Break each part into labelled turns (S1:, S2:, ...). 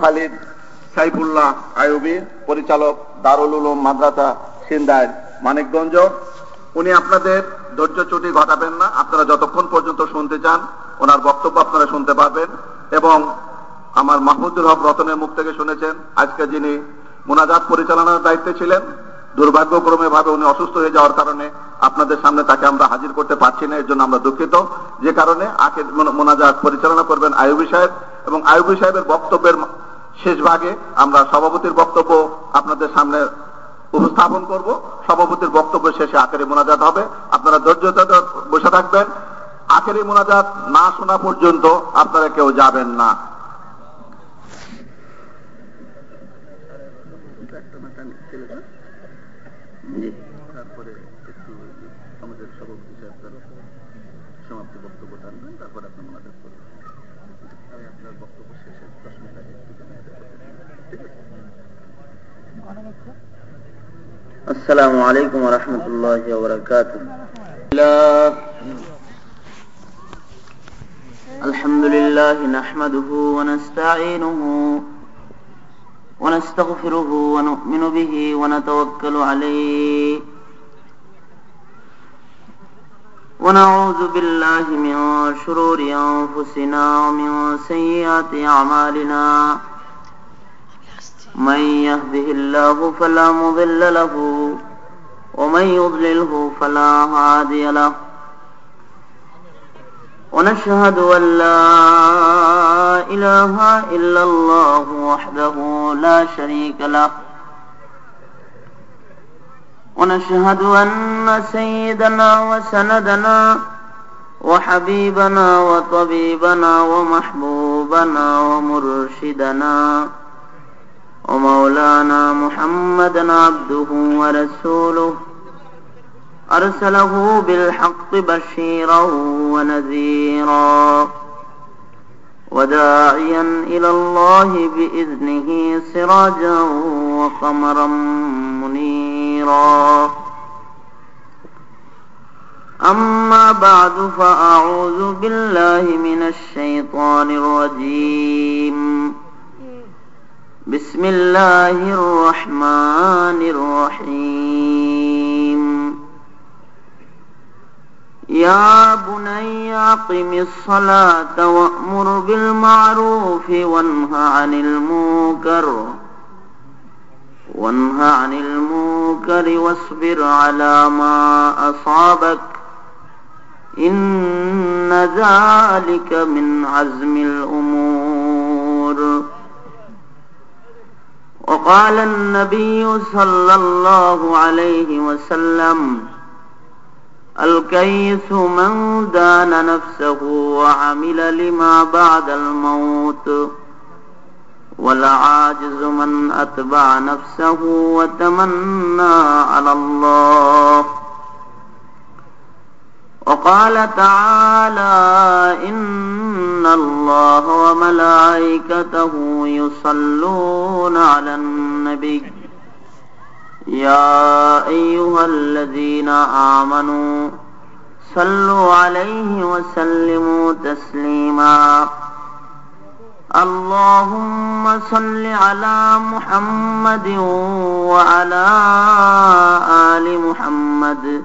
S1: খালিদ সাইফুল্লাহ আয়ুবী পরিচালক দারুল উলুম মাদ্রাসা, সিন্দায় মানিকগঞ্জ। উনি আপনাদের ধৈর্য চুটি ঘটাবেন না। আপনারা যতক্ষণ পর্যন্ত শুনতে চান, ওনার বক্তব্য আপনারা শুনতে পারবেন। এবং আমার মাহমুদুল হক রতনের মুখ থেকে শুনেছেন, আজকে যিনি মোনাজাত পরিচালনার দায়িত্বে ছিলেন, দুর্ভাগ্যক্রমে ভাবে উনি অসুস্থ হয়ে যাওয়ার কারণে আপনাদের সামনে তাকে আমরা হাজির করতে পারছি না, এর জন্য আমরা দুঃখিত। যে কারণে আখের মোনাজাত পরিচালনা করবেন আয়ুবী সাহেব এবং আয়ুবী সাহেবের বক্তব্যের শেষ ভাগে আমরা সভাপতির বক্তব্য আপনাদের সামনে উপস্থাপন করব। সভাপতির বক্তব্য শেষে আখেরি মোনাজাত হবে। আপনারা ধৈর্যতা বসে থাকবেন। আখেরি মোনাজাত না শোনা পর্যন্ত আপনারা কেউ যাবেন না। তারপরে
S2: السلام عليكم ورحمة الله وبركاته. الحمد لله نحمده ونستعينه ونستغفره ونؤمن به ونتوكل عليه. ونعوذ بالله من شرور أنفسنا ومن سيئات أعمالنا. من يهده الله فلا مضل له ومن يضلله فلا هادي له. ونشهد أن لا إله إلا الله وحده لا شريك له. ونشهد أن سيدنا وسندنا وحبيبنا وطبيبنا ومحبوبنا ومرشدنا ومولانا محمدا عبده ورسوله. أرسله بالحق بشيرا ونذيرا. وداعيا إلى الله بإذنه سراجا وقمرا منيرا. أما بعد فأعوذ بالله من الشيطان الرجيم. بسم الله الرحمن الرحيم. يا بني أقم الصلاة وأمر بالمعروف وانه عن المنكر وانه عن المنكر واصبر على ما أصابك إن ذلك من عزم الأمور. وقال النبي صلى الله عليه وسلم الكيس من دان نفسه وعمل لما بعد الموت والعاجز من أتبع نفسه وتمنى على الله. وقال تعالى إن الله وملائكته يصلون على النبي. يا أيها الذين آمنوا صلوا عليه وسلموا تسليما. اللهم صل على محمد وعلى آل محمد.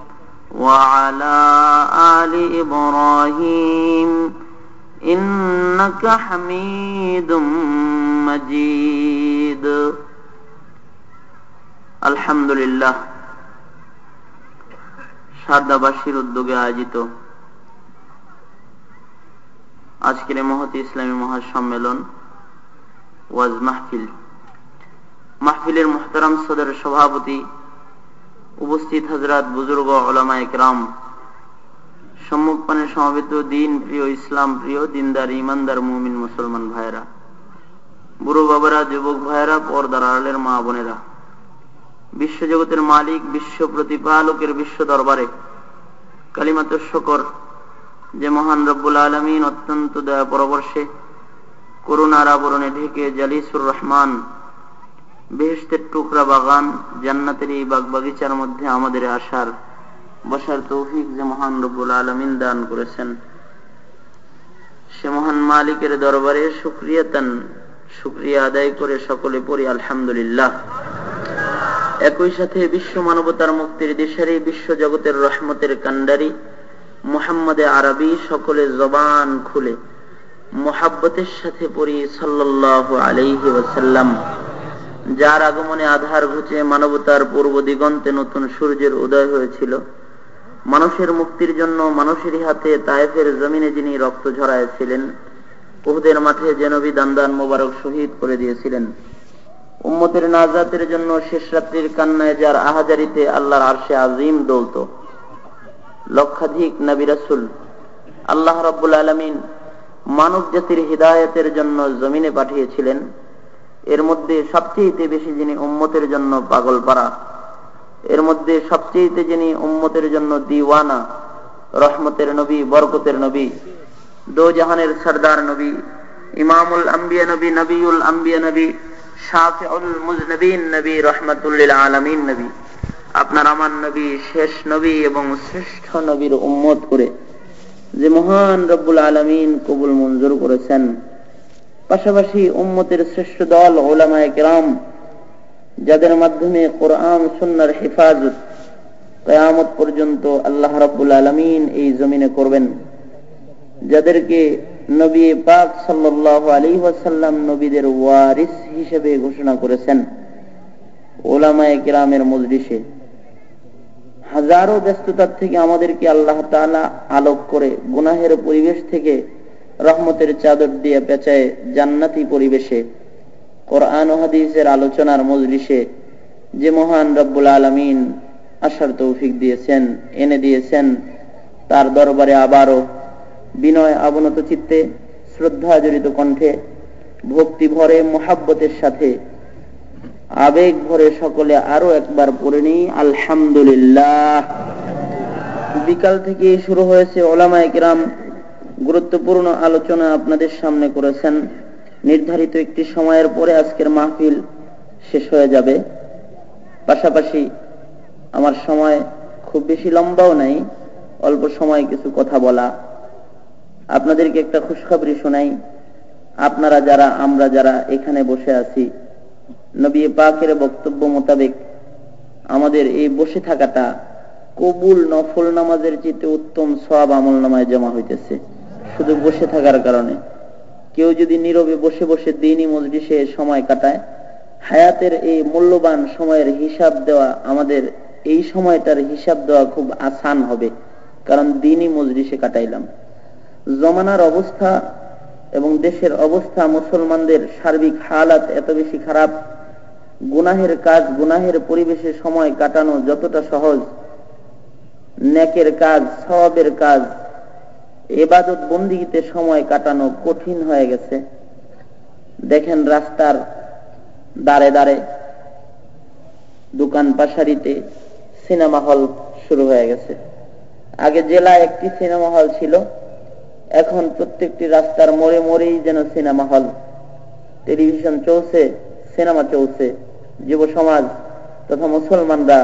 S2: وعلى آل إبراهيم إنك حميد مجيد আলহামদুলিল্লাহ সারদাবাসীর উদ্যোগে আয়োজিত আজকের মহতি ইসলামী মহাসম্মেলন ওয়াজ মাহফিল মাহফিলের মোহতারাম সদর সভাপতি উপস্থিত হজরত বুজুর্গ ওলামা একরাম সম্মুখপানে সমবেত দিন প্রিয় ইসলাম, প্রিয় দিনদার ইমানদার মুমিন মুসলমান ভাইরা বুড়ো বাবারা, যুবক ভাইয়েরা, পর্দার আড়ালের মা বোনেরা, বিশ্বজগতের মালিক, বিশ্ব প্রতিপালকের বিশ্ব দরবারে কালিমাত শকর যে মহান রব্বুল আলমিন অত্যন্ত দয়া পরবর্ষে করুণার আবরণে ঢেকে জালিসুর রহমান বেহেস্তের টুকরা বাগান জান্নাতের এই বাগ বাগিচার মধ্যে আমাদের আসার বসার তৌফিক যে মহান রব্বুল আলমিন দান করেছেন। সে মহান মালিকের দরবারে সুক্রিয়াতান সুক্রিয়া আদায় করে সকলে পড়ি, আলহামদুলিল্লাহ। একই সাথে বিশ্ব মানবতার মুক্তির দেশেরই বিশ্ব জগতের রহমতের কান্ডারি মোহাম্মদে আরবি সকলে জবান খুলে, মোহাব্বতের সাথে পড়ি সাল্লাহ আলাইহি যার আগমনে আধার ঘুচে মানবতার পূর্ব দিগন্তে নতুন সূর্যের উদয় হয়েছিল। মানুষের মুক্তির জন্য মানুষেরই হাতে তায়েফের জমিনে যিনি রক্ত ঝরাইছিলেন উহুদের মাঠে জেনবি দান্দান মোবারক শহীদ করে দিয়েছিলেন। উম্মতের নাজাতের জন্য শেষ রাত্রির কান্নায় যার আহাজারিতে আল্লাহর আরশে আজিম দৌলত। লক্ষাধিক নবী রাসুল, আল্লাহ রব্বুল আলমিন মানব জাতির হৃদায়তের জন্য জমিনে পাঠিয়েছিলেন। এর মধ্যে সবচেয়ে বেশি যিনি উম্মতের জন্য পাগল পাড়া এর মধ্যে সবচেয়ে যিনি উম্মতের জন্য দিওয়ানা, রহমতের নবী, বরকতের নবী, দো জাহানের সর্দার নবী, ইমামুল আম্বিয়া নবী নবীউল আম্বিয়া নবী, শাফিউল মুজনবিন নবী, রহমতুল্লিল আলমিন নবী। আপনার আমার নবী, শেষ নবী এবং শ্রেষ্ঠ নবীর উম্মত করে যে মহান রব্বুল আলমিন কবুল মঞ্জুর করেছেন। পাশাপাশি উম্মতের শ্রেষ্ঠ দল ওলামায় কেরাম, যাদের মাধ্যমে কোরআন, সুন্নার হেফাজত কয়ামত পর্যন্ত আল্লাহ রব্বুল আলমিন এই জমিনে করবেন। যাদেরকে নবী পাক সাল্লাহ আলী ওয়াসাল্লাম নবীদের ওয়ারিস হিসেবে ঘোষণা করেছেন ওলামায় কেরামের মজলিসে। হাজারো ব্যস্ততার থেকে আমাদেরকে আল্লাহ তালা আলোক করে, গুনাহের পরিবেশ থেকে রহমতের চাদর দিয়ে পেঁচায় জান্নাতি পরিবেশে, কোরআন ও হাদিসের আলোচনার মজলিসে যে মহান রব্বুল আলমিন আসার তৌফিক দিয়েছেন, এনে দিয়েছেন, তার দরবারে আবারও বিনয় অবনত চিত্তে শ্রদ্ধা জড়িত কণ্ঠে, ভক্তি ভরে, মোহাব্বতের সাথে, আবেগ ভরে সকলে আরও একবার পড়ে নিই, আলহামদুলিল্লাহ। বিকাল থেকে শুরু হয়েছে ওলামায় গ্রাম গুরুত্বপূর্ণ আলোচনা আপনাদের সামনে করেছেন। নির্ধারিত একটি সময়ের পরে আজকের মাহফিল শেষ হয়ে যাবে। পাশাপাশি আমার সময় খুব বেশি লম্বাও নাই, অল্প সময় কিছু কথা বলা। আপনাদেরকে একটা খুশখবরি শোনাই। আপনারা যারা, আমরা যারা এখানে বসে আছি, নবী পাকের বক্তব্য মোতাবেক আমাদের এই বসে থাকাটা কবুল নফল নামাজের চিতে উত্তম সব আমল নামায় জমা হইতেছে। শুধু বসে থাকার কারণে। কেউ যদি নীরবে বসে বসে দিনই মজলিসে সময় কাটায়, হায়াতের এই মূল্যবান সময়ের হিসাব দেওয়া আমাদের, এই সময়টার হিসাব দেওয়া খুব আসান হবে, কারণ দিনই মজলিসে কাটাইলাম। জমানার অবস্থা এবং দেশের অবস্থা মুসলমানদের সার্বিক হালাত এত বেশি খারাপ, গুনাহের কাজ, গুনাহের পরিবেশে সময় কাটানো যতটা সহজ, নেকের কাজ সবের কাজ এবাদত বন্দিগিতে সময় কাটানো কঠিন হয়ে গেছে। দেখেন রাস্তার দাঁড়ে দাঁড়ে দোকান পাশারিতে সিনেমা হল শুরু হয়ে গেছে। আগে জেলায় একটি সিনেমা হল ছিল, এখন প্রত্যেকটি রাস্তার মোড়ে মোড়েই যেন সিনেমা হল। টেলিভিশন চলছে, সিনেমা চলছে, যুব সমাজ তথা মুসলমানরা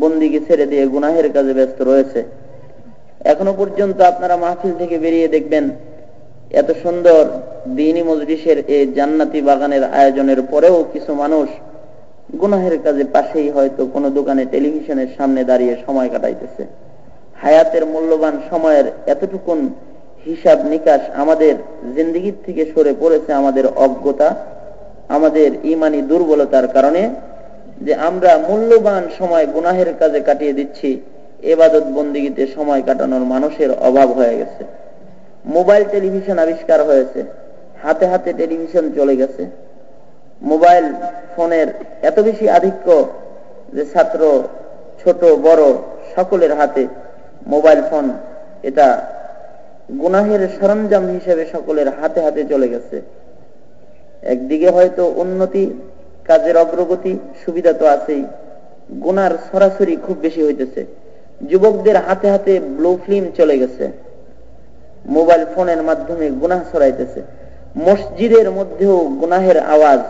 S2: বন্দিকে ছেড়ে দিয়ে গুনাহের কাজে ব্যস্ত রয়েছে। এখনও পর্যন্ত আপনারা মাহফিল থেকে বেরিয়ে দেখবেন এত সুন্দর দিনী মজলিসের এই জান্নাতি বাগানের আয়োজনের পরেও কিছু মানুষ গুনাহের কাজে পাশেই হয়তো কোনো দোকানে টেলিভিশনের সামনে দাঁড়িয়ে সময় কাটাইতেছে। হায়াতের মূল্যবান সময়ের এতটুকুন হিসাব নিকাশ আমাদের জিন্দিগির থেকে সরে পড়েছে আমাদের অজ্ঞতা, আমাদের ইমানি দুর্বলতার কারণে যে আমরা মূল্যবান সময় গুনাহের কাজে কাটিয়ে দিচ্ছি। এবাদত বন্দিগিতে সময় কাটানোর মানুষের অভাব হয়ে গেছে। মোবাইল টেলিভিশন আবিষ্কার হয়েছে। হাতে হাতে টেলিভিশন চলে গেছে। মোবাইল ফোনের এত বেশি আধিক্য যে ছাত্র, ছোট, বড় সকলের হাতে মোবাইল ফোন এটা গুনাহের সরঞ্জাম হিসেবে সকলের হাতে হাতে চলে গেছে। একদিকে হয়তো উন্নতি, কাজের অগ্রগতি, সুবিধা তো আছেই। গুনার সরাসরি খুব বেশি হইতেছে। যুবকদের হাতে হাতে ব্লু ফিল্ম চলে গেছে। মোবাইল ফোনের মাধ্যমে গুনাহ ছড়াইতেছে। মসজিদের মধ্যেও গুনাহের আওয়াজ,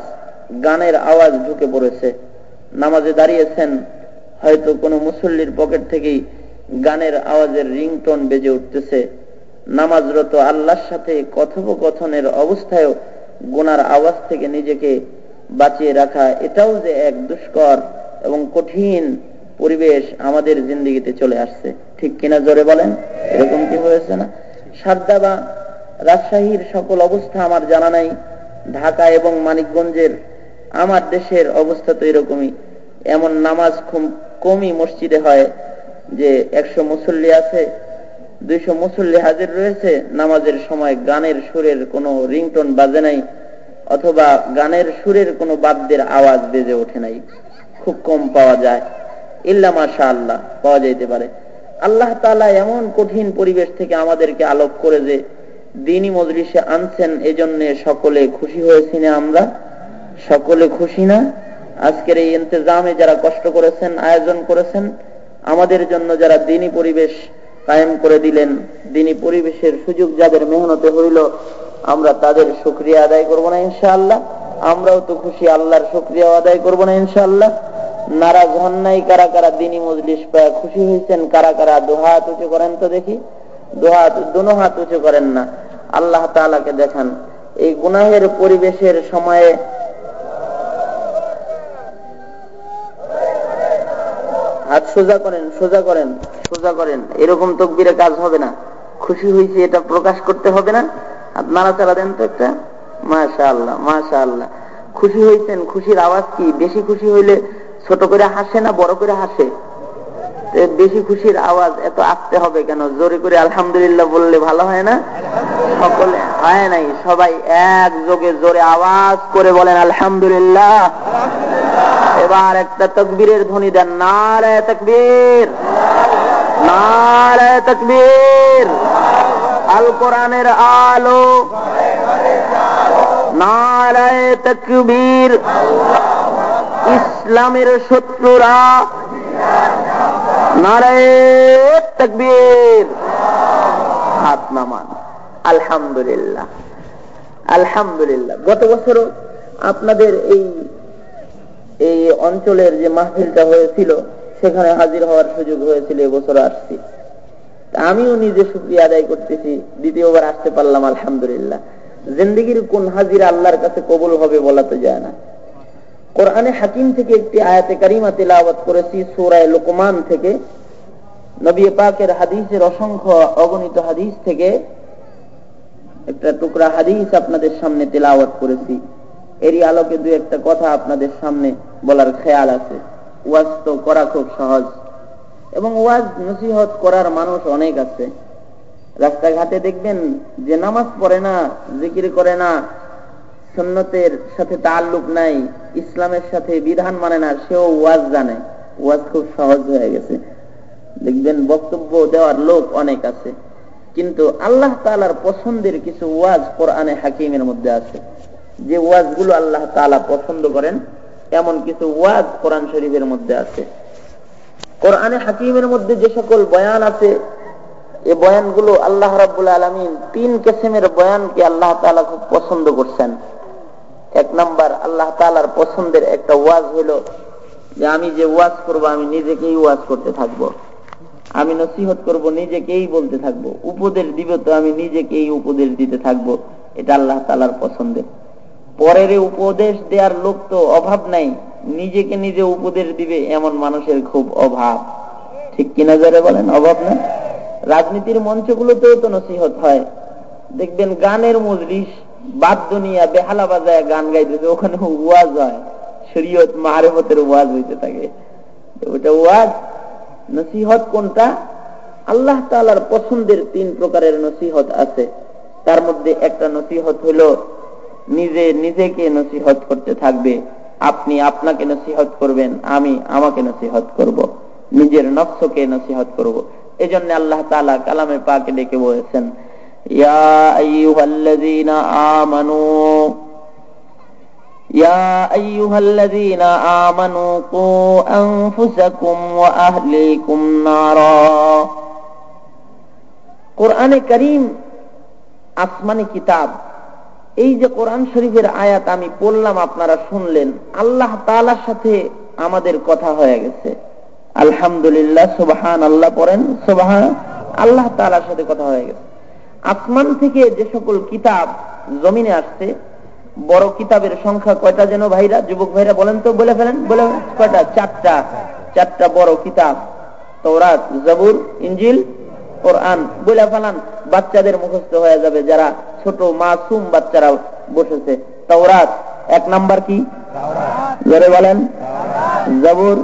S2: গানের আওয়াজ ঢুকে পড়েছে। নামাজে দাঁড়িয়েছেন হয়তো কোনো মুসল্লির পকেট থেকেই গানের আওয়াজের রিংটোন বেজে উঠতেছে। নামাজরত আল্লাহর সাথে কথোপকথনের অবস্থায়ও গুনার আওয়াজ থেকে নিজেকে বাঁচিয়ে রাখা এটাও যে এক দুষ্কর এবং কঠিন পরিবেশ আমাদের জিন্দিগিতে চলে আসছে। ঠিক কিনা জোরে বলেন? এরকম কি হয়েছে না? সারদা বা রাজশাহীর সকল অবস্থা আমার জানা নাই। ঢাকা এবং মানিকগঞ্জের আমার দেশের অবস্থা তো এরকমই। এমন নামাজ খুব কমই মসজিদে হয় যে একশো মুসল্লি আছে, দুইশো মুসল্লি হাজির রয়েছে, নামাজের সময় গানের সুরের কোনো রিংটোন বাজে নাই, অথবা গানের সুরের কোনো বাদ্যের আওয়াজ বেজে ওঠে নাই। খুব কম পাওয়া যায়। ইল্লা মাশা আল্লাহ পাওয়া যাইতে পারে। আল্লাহ তালা এমন কঠিন পরিবেশ থেকে আমাদেরকে আলোক করে যে, দিনই মজলিসে আনছেন, এজন্য সকলে খুশি হয়েছি না আমরা? সকলে খুশি না? আজকের এই ইন্তজামে যারা কষ্ট করেছেন, আয়োজন করেছেন, আমাদের জন্য যারা দিনই পরিবেশ কায়েম করে দিলেন, দিনই পরিবেশের সুযোগ যাদের মেহনতে হইল আমরা তাদের সুক্রিয়া আদায় করব না ইনশাআল্লাহ। আমরাও তো খুশি আল্লাহর সুক্রিয়া আদায় করব না ইনশাআল্লাহ। নারাজ হন নাই, কারা কারা দিনই মজলিস পায় খুশি হয়েছেন কারা কারা দোহাত উঁচু করেন তো দেখি। দোহাত দুনো হাত উঁচু করেন না। আল্লাহ তালাকে দেখান, এই গুনাহের পরিবেশের সময়ে হাত সোজা করেন সোজা করেন সোজা করেন। এরকম তকবিরে কাজ হবে না। খুশি হয়েছে এটা প্রকাশ করতে হবে না। নাড়াচাড়া দেন তো একটা? মাশা আল্লাহ খুশি হয়েছেন খুশির আওয়াজ কি? বেশি খুশি হইলে ছোট করে হাসে না বড় করে হাসে? বেশি খুশির আওয়াজ, এত আসতে হবে কেন? জোরে করে আলহামদুলিল্লাহ বললে ভালো হয় না? সকলে হয় নাই, সবাই এক যোগে জোরে আওয়াজ করে বলেন, আলহামদুলিল্লাহ। এবার একটা তকবীরের ধ্বনি দেন না নারায় তকবীর না নারায় তকবীর। আল কোরআনের আলো। নারায় তকবীর। ইসলামের শত্রুরা। নারায় তকবীর। হাত নামান। আলহামদুলিল্লাহ। আলহামদুলিল্লাহ। গত বছরও আপনাদের এই এই অঞ্চলের যে মাহফিলটা হয়েছিল, সেখানে হাজির হওয়ার সুযোগ হয়েছিল এবছর আসছি। আমিও নিজে সুক্রিয়া আদায় করতেছি, দ্বিতীয়বার আসতে পারলাম, আলহামদুলিল্লাহ। জিন্দগির কোন হাজিরা আল্লাহর কাছে কবুল হবে বলা তো যায় না। কোরআনে হাকিম থেকে একটি আয়াতে কারিমা তেলাওয়াত করেছি, সুরায় লোকমান থেকে। নবী পাকের হাদিসের অসংখ্য অগণিত হাদিস থেকে একটা টুকরা হাদিস আপনাদের সামনে তেলাওয়াত করেছি। এরই আলোকে দু একটা কথা আপনাদের সামনে বলার খেয়াল আছে। ওয়াজ তো করা খুব সহজ। এবং ওয়াজ নসিহত করার মানুষ অনেক আছে। রাস্তাঘাটে দেখবেন যে নামাজ পড়ে না, জিকির করে না সন্ন্যতের সাথে তাল্লুক নাই, ইসলামের সাথে বিধান মানে না, সেও ওয়াজ জানে। ওয়াজ খুব সহজ হয়ে গেছে। দেখবেন বক্তব্য দেওয়ার লোক অনেক আছে। কিন্তু আল্লাহ তালার পছন্দের কিছু ওয়াজ কোরআনে হাকিমের মধ্যে আছে। যে ওয়াজগুলো আল্লাহ তালা পছন্দ করেন, এমন কিছু ওয়াজ কোরআন শরীফের মধ্যে আছে। কোরআনে হাকিমের মধ্যে যে সকল বয়ান আছে এই বয়ানগুলো আল্লাহ রাবুল আলমিন তিন কেসেমের বয়ানকে আল্লাহ তালা খুব পছন্দ করছেন এক নাম্বার আল্লাহ তালার পছন্দের একটা ওয়াজ হইল যে আমি যে ওয়াজ করব, আমি নিজেকেই ওয়াজ করতে থাকব। আমি নসিহত করব, নিজেকেই বলতে থাকব। উপদেশ দিবে তো আমি নিজেকেই উপদেশ দিতে থাকব। এটা আল্লাহ তালার পছন্দের পরের উপদেশ দেওয়ার লোক তো অভাব নাই, নিজেকে নিজে উপদেশ দিবে এমন মানুষের খুব অভাব। ঠিক কিনা যারে বলেন, অভাব না? রাজনীতির মঞ্চগুলোতেও তো নসিহত হয়। দেখবেন গানের মজলিস বাদ্য নিয়ে বেহালা বাজায় গান গাইতেছে, ওখানে ওয়াজ হয়। শরীয়ত মারেফতের ওয়াজ হইতে থাকে। ওটা ওয়াজ, নসিহত কোনটা? আল্লাহ তালার পছন্দের তিন প্রকারের নসিহত আছে। তার মধ্যে একটা নসিহত হলো নিজে নিজেকে নসিহত করতে থাকবে আপনি আপনাকে নসিহত করবেন আমি আমাকে নসিহত করব। নিজের নকশকে নসিহত করব। এজন্য আল্লাহ তালা কালামে পাকে ডেকে বলেছেন يا أيها الذين آمنوا يا أيها الذين آمنوا قوا أنفسكم وأهليكم نارا কোরআনে করিম আসমানি কিতাব এই যে কোরআন শরীফের আয়াত আমি পড়লাম, আপনারা শুনলেন। আল্লাহ তালার সাথে আমাদের কথা হয়ে গেছে। আলহামদুলিল্লাহ সুবাহান আল্লাহ পড়েন, সুবাহান, আল্লাহ তালার সাথে কথা হয়ে গেছে। আসমান থেকে যে সকল কিতাব জমিনে আসছে, বড় কিতাবের সংখ্যা কয়টা যেন ভাইরা, যুবক ভাইরা বলেন তো, বলে ফেলেন, বলে কয়টা? চারটা। চারটা বড় কিতাব তৌরাত জবুর ইঞ্জিল কোরআন বলে ফেলান, বাচ্চাদের মুখস্থ হয়ে যাবে যারা ছোট মাসুম বাচ্চারা বসেছে। তৌরাত এক নাম্বার কি? জোরে বলেন। জবুর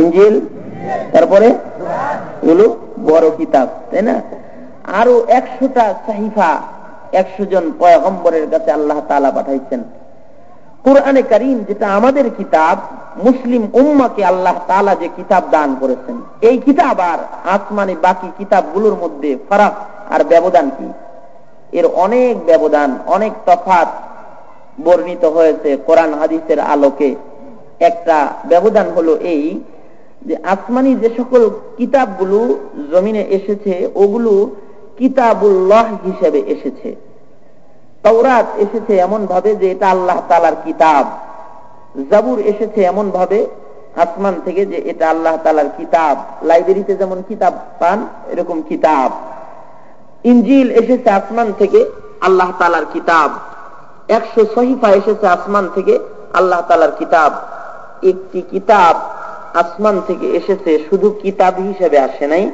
S2: ইঞ্জিল তারপরে এগুলো বড় কিতাব, তাই না? আরও একশোটা সাহিফা, একশো জন পয়গম্বরের কাছে আল্লাহ তালা পাঠাইছেন। কোরআনে করিম যেটা আমাদের কিতাব, মুসলিম উম্মাকে আল্লাহ তালা যে কিতাব দান করেছেন, এই কিতাব আর আসমানি বাকি কিতাবগুলোর মধ্যে ফারাক আর ব্যবধান কি? এর অনেক ব্যবধান, অনেক তফাত বর্ণিত হয়েছে কোরআন হাদিসের আলোকে। একটা ব্যবধান হলো এই যে আসমানি যে সকল কিতাবগুলো জমিনে এসেছে, ওগুলো কিতাবুল্লাহ হিসেবে এসেছে। তৌরাত এসেছে এমন ভাবে যে এটা আল্লাহ তালার কিতাব। জাবুর এসেছে এমন ভাবে আসমান থেকে যে এটা আল্লাহ তালার কিতাব। লাইব্রেরিতে যেমন কিতাব পান, এরকম কিতাব। ইঞ্জিল এসেছে আসমান থেকে, আল্লাহ তালার কিতাব। একশো সহিফা এসেছে আসমান থেকে, আল্লাহ তালার কিতাব। একটি কিতাব আসমান থেকে এসেছে, শুধু কিতাব হিসেবে আসে নাই।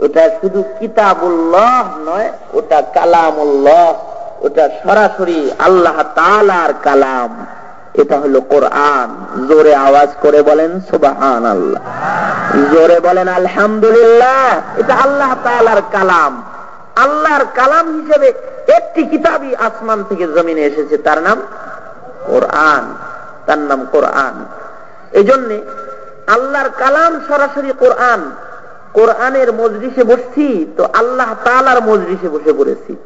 S2: ওটা শুধু কিতাবুল্লাহ নয়, ওটা কালামুল্লাহ। ওটা সরাসরি আল্লাহ তালার কালাম। এটা হলো কোরআন। জোরে আওয়াজ করে বলেন সুবাহান আল্লাহ জোরে বলেন, আলহামদুলিল্লাহ, এটা আল্লাহ তালার কালাম। আল্লাহর কালাম হিসেবে একটি কিতাবই আসমান থেকে জমিনে এসেছে। তার নাম কোরআন। তার নাম কোরআন। এই জন্যে আল্লাহর কালাম সরাসরি কোরআন। কোরআনের মজলিসে বসছি, তো আল্লাহ তালার মজলিসে বসে পড়েছি।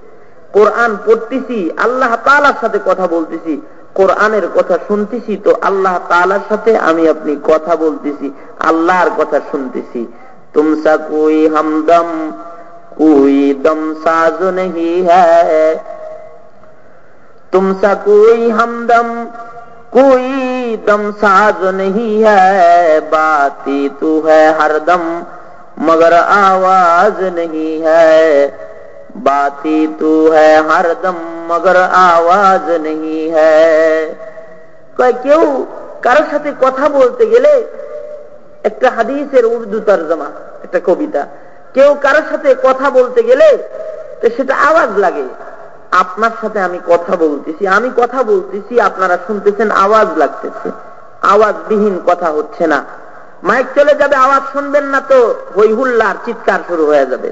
S2: কোরআন পড়তেছি, আল্লাহ তালার সাথে কথা বলতেছি, কোরআনের কথা শুনতেছি, তো আল্লাহ তালার সাথে আমি আপনি কথা বলতেছি, আল্লাহর কথা শুনতেছি। তুমসা কুই হামদম কুই দম সাজু নেহি তুমসা কুই হামদম কুই দম সাজ নেহি হাতি তু হরদম মগর আওয়াজ নেহি হ্যাঁ। बाती तू है हरदम मगर आवाज नहीं है কেউ কারোর সাথে কথা বলতে গেলে একটা হাদিসের উর্দু তর্জমা একটা কবিতা কেউ কারোর সাথে কথা বলতে গেলে তো সেটা আওয়াজ লাগে আপনার সাথে আমি কথা বলতেছি আমি কথা বলতেছি আপনারা শুনতেছেন আওয়াজ লাগতেছে আওয়াজবিহীন কথা হচ্ছে না মাইক চলে যাবে আওয়াজ শুনবেন না তো হই হুল্লার চিৎকার শুরু হয়ে যাবে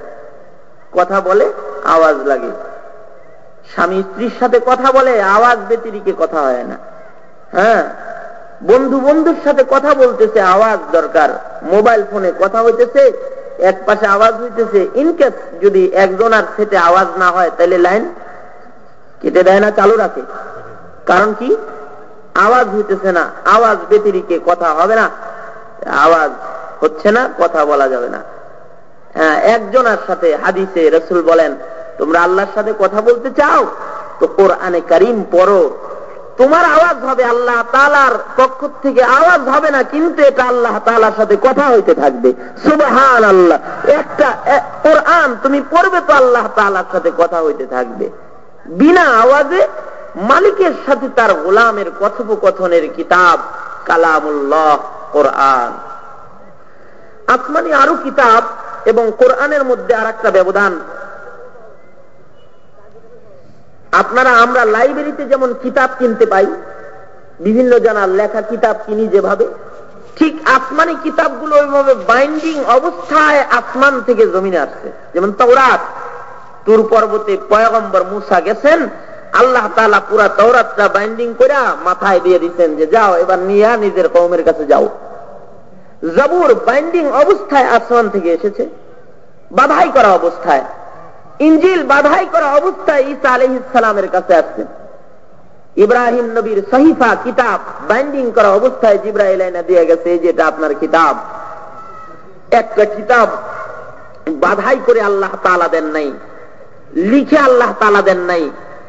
S2: কথা বলে, আওয়াজ লাগে। স্বামী স্ত্রীর সাথে কথা বলে, আওয়াজ ব্যতিরিকে কথা হয় না। হ্যাঁ বন্ধু বন্ধুর সাথে কথা বলতেছে, আওয়াজ দরকার। মোবাইল ফোনে কথা হইতেছে, এক পাশে আওয়াজ হইতেছে। ইনকেস যদি একজন আর সেটে আওয়াজ না হয়, তাহলে লাইন কেটে দেয় না, চালু রাখে। কারণ কি? আওয়াজ হইতেছে না, আওয়াজ ব্যতিরিকে কথা হবে না। আওয়াজ হচ্ছে না, কথা বলা যাবে না। একজনের সাথে হাদিসে রসুল বলেন, তোমরা আল্লাহর সাথে কথা বলতে চাও? তো কোরআনে কারিম পড়ো। তোমার আওয়াজ হবে আল্লাহ তালার পক্ষ থেকে আওয়াজ হবে না, কিন্তু এটা আল্লাহ তালার সাথে কথা হইতে থাকবে। সুবাহান আল্লাহ একটা কোরআন তুমি পড়বে তো আল্লাহ তালার সাথে কথা হইতে থাকবে। বিনা আওয়াজে মালিকের সাথে তার গোলামের কথোপকথনের কিতাব, কালামুল্লাহ, কোরআন। আসমানি আরও কিতাব এবং কোরআনের মধ্যে আর একটা ব্যবধান। আপনারা, আমরা লাইব্রেরিতে যেমন কিতাব কিনতে পাই, বিভিন্ন জানার লেখা কিতাব কিনি যেভাবে, ঠিক আসমানি কিতাবগুলো ওইভাবে বাইন্ডিং অবস্থায় আসমান থেকে জমিনে আসছে। যেমন তৌরাত তুর পর্বতে পয়গম্বর মুসা গেছেন, আল্লাহ তালা পুরা তৌরাতটা বাইন্ডিং করে মাথায় দিয়ে দিচ্ছেন যে, যাও, এবার নিয়া নিজের কৌমের কাছে যাও। জবুর বাইন্ডিং অবস্থায় আসমান থেকে এসেছে, বাধাই করা অবস্থায়। ইঞ্জিল বাধাই করা অবস্থায় ঈসা আলহ ইসলামের কাছে আসছে। ইব্রাহিম নবীর সহিফা কিতাব বাইন্ডিং করা অবস্থায় জিব্রাহিল দিয়ে গেছে যেটা আপনার কিতাব। একটা কিতাব বাধাই করে আল্লাহ তালা দেন নাই, লিখে আল্লাহ তালা দেন নাই,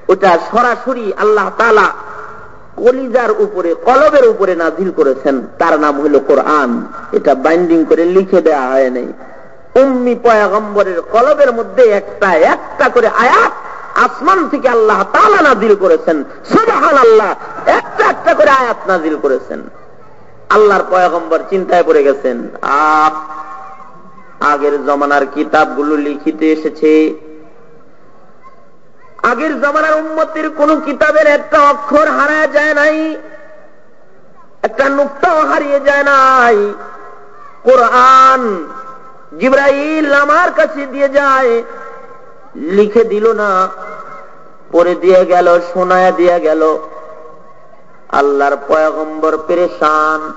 S2: ওটা সরাসরি আল্লাহ তালা কলিজার উপরে, কলবের উপরে নাজিল করেছেন, তার নাম হইল কোরআন। এটা বাইন্ডিং করে লিখে দেওয়া হয় নাই। উম্মি পয়াগম্বরের কলবের মধ্যে একটা একটা করে আয়াত আসমান থেকে আল্লাহ তালা নাজিল করেছেন। সুবাহান আল্লাহ একটা একটা করে আয়াত নাজিল করেছেন। আল্লাহর পয়াগম্বর চিন্তায় পড়ে গেছেন আগের জমানার কিতাবগুলো লিখিতে এসেছে। আগের জমানার উন্মতির কোন কিতাবের একটা অক্ষর হারা যায় নাই, একটা নুক্তাও হারিয়ে যায় নাই। কোরআন জিব্রাইল আমার কাছে দিয়ে যায়, লিখে দিল না, পরে দিয়ে গেল, শোনায় দিয়ে গেল। আল্লাহর পয়গম্বর পেরেশান।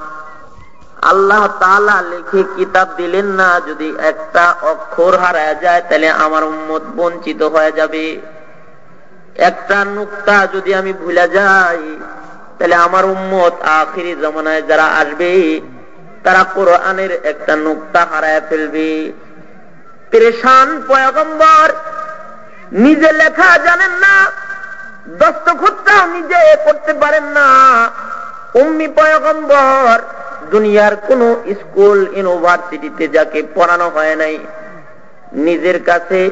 S2: আল্লাহ তালা লিখে কিতাব দিলেন না, যদি একটা অক্ষর হারায় যায়, তাহলে আমার উম্মত বঞ্চিত হয়ে যাবে। একটা নুক্তা যদি আমি ভুলে যাই, তাহলে আমার উম্মত আখিরি জমানায় যারা আসবে, তারা কোরআনের একটা নুক্তা হারায় ফেলবে। পেরেশান পয়গম্বর, নিজে লেখা জানেন না দস্তখতটাও নিজে করতে পারেন না। উম্মি পয়গম্বর, দুনিয়ার কোন স্কুল, ইউনিভার্সিটিতে যাকে পড়ানো হয় নাই, নিজের কাছে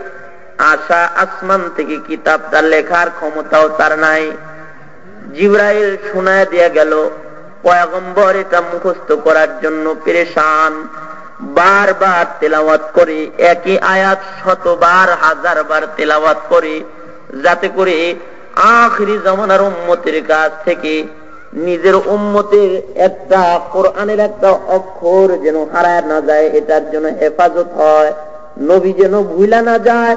S2: আশা আসমান থেকে কিতাবটা লেখার ক্ষমতাও তার নাই। জিব্রাইল শোনায় দেয়া গেল, পয়গম্বর এটা মুখস্থ করার জন্য পেরেশান। বারবার তেলাওয়াত করে, একই আয়াত শতবার হাজার বার তেলাওয়াত করে, যাতে করে আখরি জমানার উম্মতের কাছ থেকে নিজের উম্মতের একটা, কোরআনের একটা অক্ষর যেন হারায় না যায়, এটার জন্য হেফাজত হয়। নবী যেন ভুলা না যায়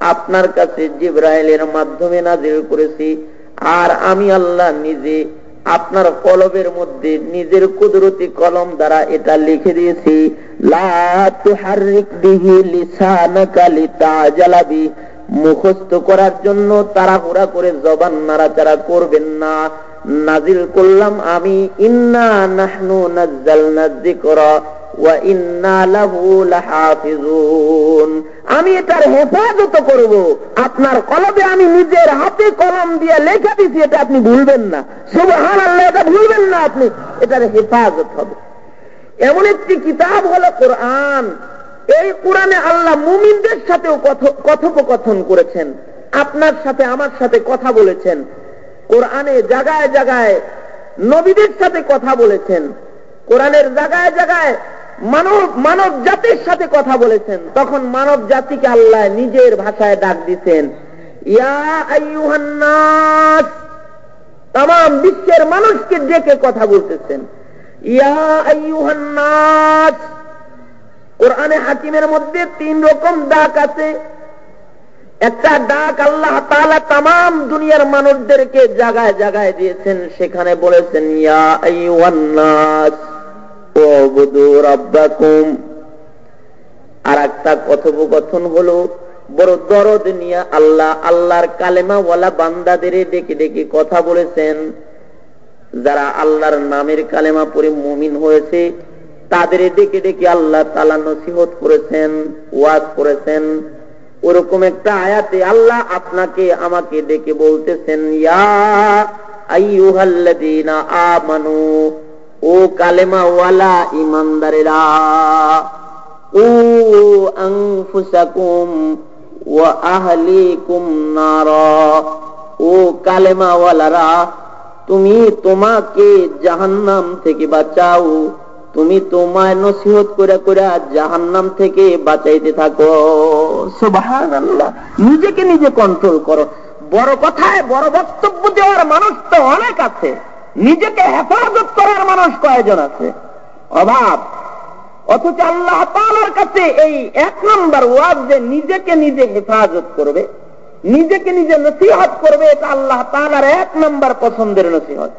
S2: আপনার কাছে জিব্রাইলের মাধ্যমে নাজিল করেছি, আর আমি আল্লাহ নিজে আপনার কলবের মধ্যে নিজের কুদরতি কলম দ্বারা এটা লিখে দিয়েছি মুখস্থ করার জন্য তাড়াহুড়া করে জবান নাড়াচাড়া করবেন না। নাজিল করলাম আমি, ইন্না নাহনু নাজ্জালনা যিকরা। আমি এটার হেফাজত করব। আপনার কলবে আমি নিজের হাতে কলম দিয়ে লেখা দিছি, এটা আপনি ভুলবেন না। সুবহান আল্লাহ এটা ভুলবেন না আপনি। এটার হেফাজত হবে। এমন একটি কিতাব হলো কোরআন। এই কোরআনে আল্লাহ মুমিনদের সাথেও কথোপকথন করেছেন। আপনার সাথে, আমার সাথে কথা বলেছেন। কোরআনে জায়গায় জায়গায় নবীদের সাথে কথা বলেছেন। কোরআনের জায়গায় জায়গায় মানব মানব জাতির সাথে কথা বলেছেন। তখন মানব জাতিকে আল্লাহ নিজের ভাষায় ডাক দিচ্ছেন তাম, বিশ্বের মানুষকে ডেকে কথা বলতেছেন। কোরআনে হাকিমের মধ্যে তিন রকম ডাক আছে। একটা ডাক আল্লাহ তালা তাম, দুনিয়ার মানুষদেরকে জায়গায় জায়গায় দিয়েছেন। সেখানে বলেছেন, ইয়া আইয়ুহান্নাস। আর একটা কথোপকথন হলো, বড় দরদ নিয়ে আল্লাহ আল্লাহর কালেমা ওয়ালা বান্দাদের ডেকে ডেকে কথা বলেছেন। যারা আল্লাহর নামের কালেমা পরে মুমিন হয়েছে, তাদের ডেকে ডেকে আল্লাহ তালা নসিহত করেছেন, ওয়াজ করেছেন। ওরকম একটা আয়াতে আল্লাহ আপনাকে আমাকে ডেকে বলতেছেন, ইয়া আমানু ও কালেমাওয়ালা ইমানদারেরা, ও আনফুসাকুম ওয়া আহলিকুম নারা, ও কালেমাওয়ালারা, তুমি তোমাকে জাহান্নাম থেকে বাঁচাও, তুমি তোমায় নসিহত করে করে জাহান্নাম থেকে বাঁচাইতে থাকো। নিজেকে নিজে কন্ট্রোল করো। বড় কথায় বড় বক্তব্য দেওয়ার মানুষ তো অনেক আছে। নিজেকে হেফাজত করার মানুষ কয়জন আছে? অভাব। অথচ আল্লাহ তালার কাছে এই এক নম্বর ওয়াজ যে নিজেকে নিজে হেফাজত করবে, নিজেকে নিজে নসিহত করবে, এটা আল্লাহ তালার এক নম্বর পছন্দের নসিহত।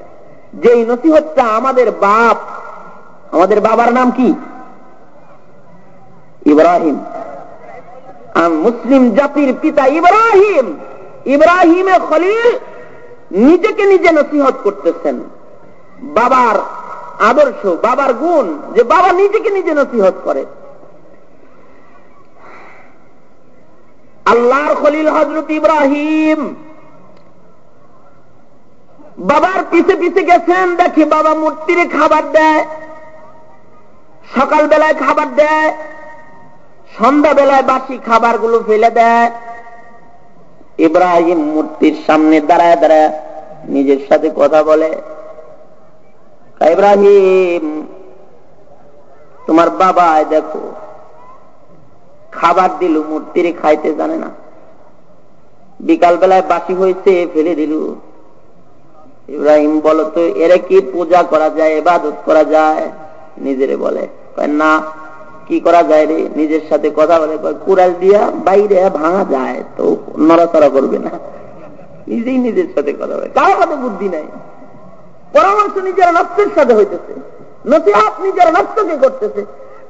S2: যেই নসিহতটা আমাদের বাপ, আমাদের বাবার নাম কি? ইব্রাহিম। মুসলিম জাতির পিতা ইব্রাহিম। ইব্রাহিমে খলিল নিজেকে নিজে নসিহত করতেছেন। বাবার আদর্শ, বাবার গুণ, যে বাবা নিজেকে নিজে নসিহত করে। আল্লাহর খলিল হজরত ইব্রাহিম বাবার পিছে পিছে গেছেন, দেখি বাবা মূর্তির খাবার দেয় সকাল বেলায় খাবার দেয় সন্ধ্যা বেলায় বাসি খাবারগুলো ফেলে দেয়। ইব্রাহিম মূর্তির সামনে দাঁড়ায় দাঁড়ায় নিজের সাথে কথা বলে ইব্রাহিম, তোমার বাবা দেখো, খাবার দিল, মূর্তির খাইতে জানে না। বিকাল বেলায় বাসি হয়েছে, ফেলে দিল। ইব্রাহিম বলতো, এরা কি পূজা করা যায়, এবাদত করা যায়? নিজেরে বলে না কি করা যায় রে? নিজের সাথে কথা বলে কুড়াল দিয়া বাইরে ভাঙা যায় তো, নড়াচড়া করবে না। নিজেই নিজের সাথে কথা বলে। কারও হাতে বুদ্ধি নাই। পরামর্শ নিজের নষ্টের সাথে হইতেছে। নিজের নষ্টকে করতেছে।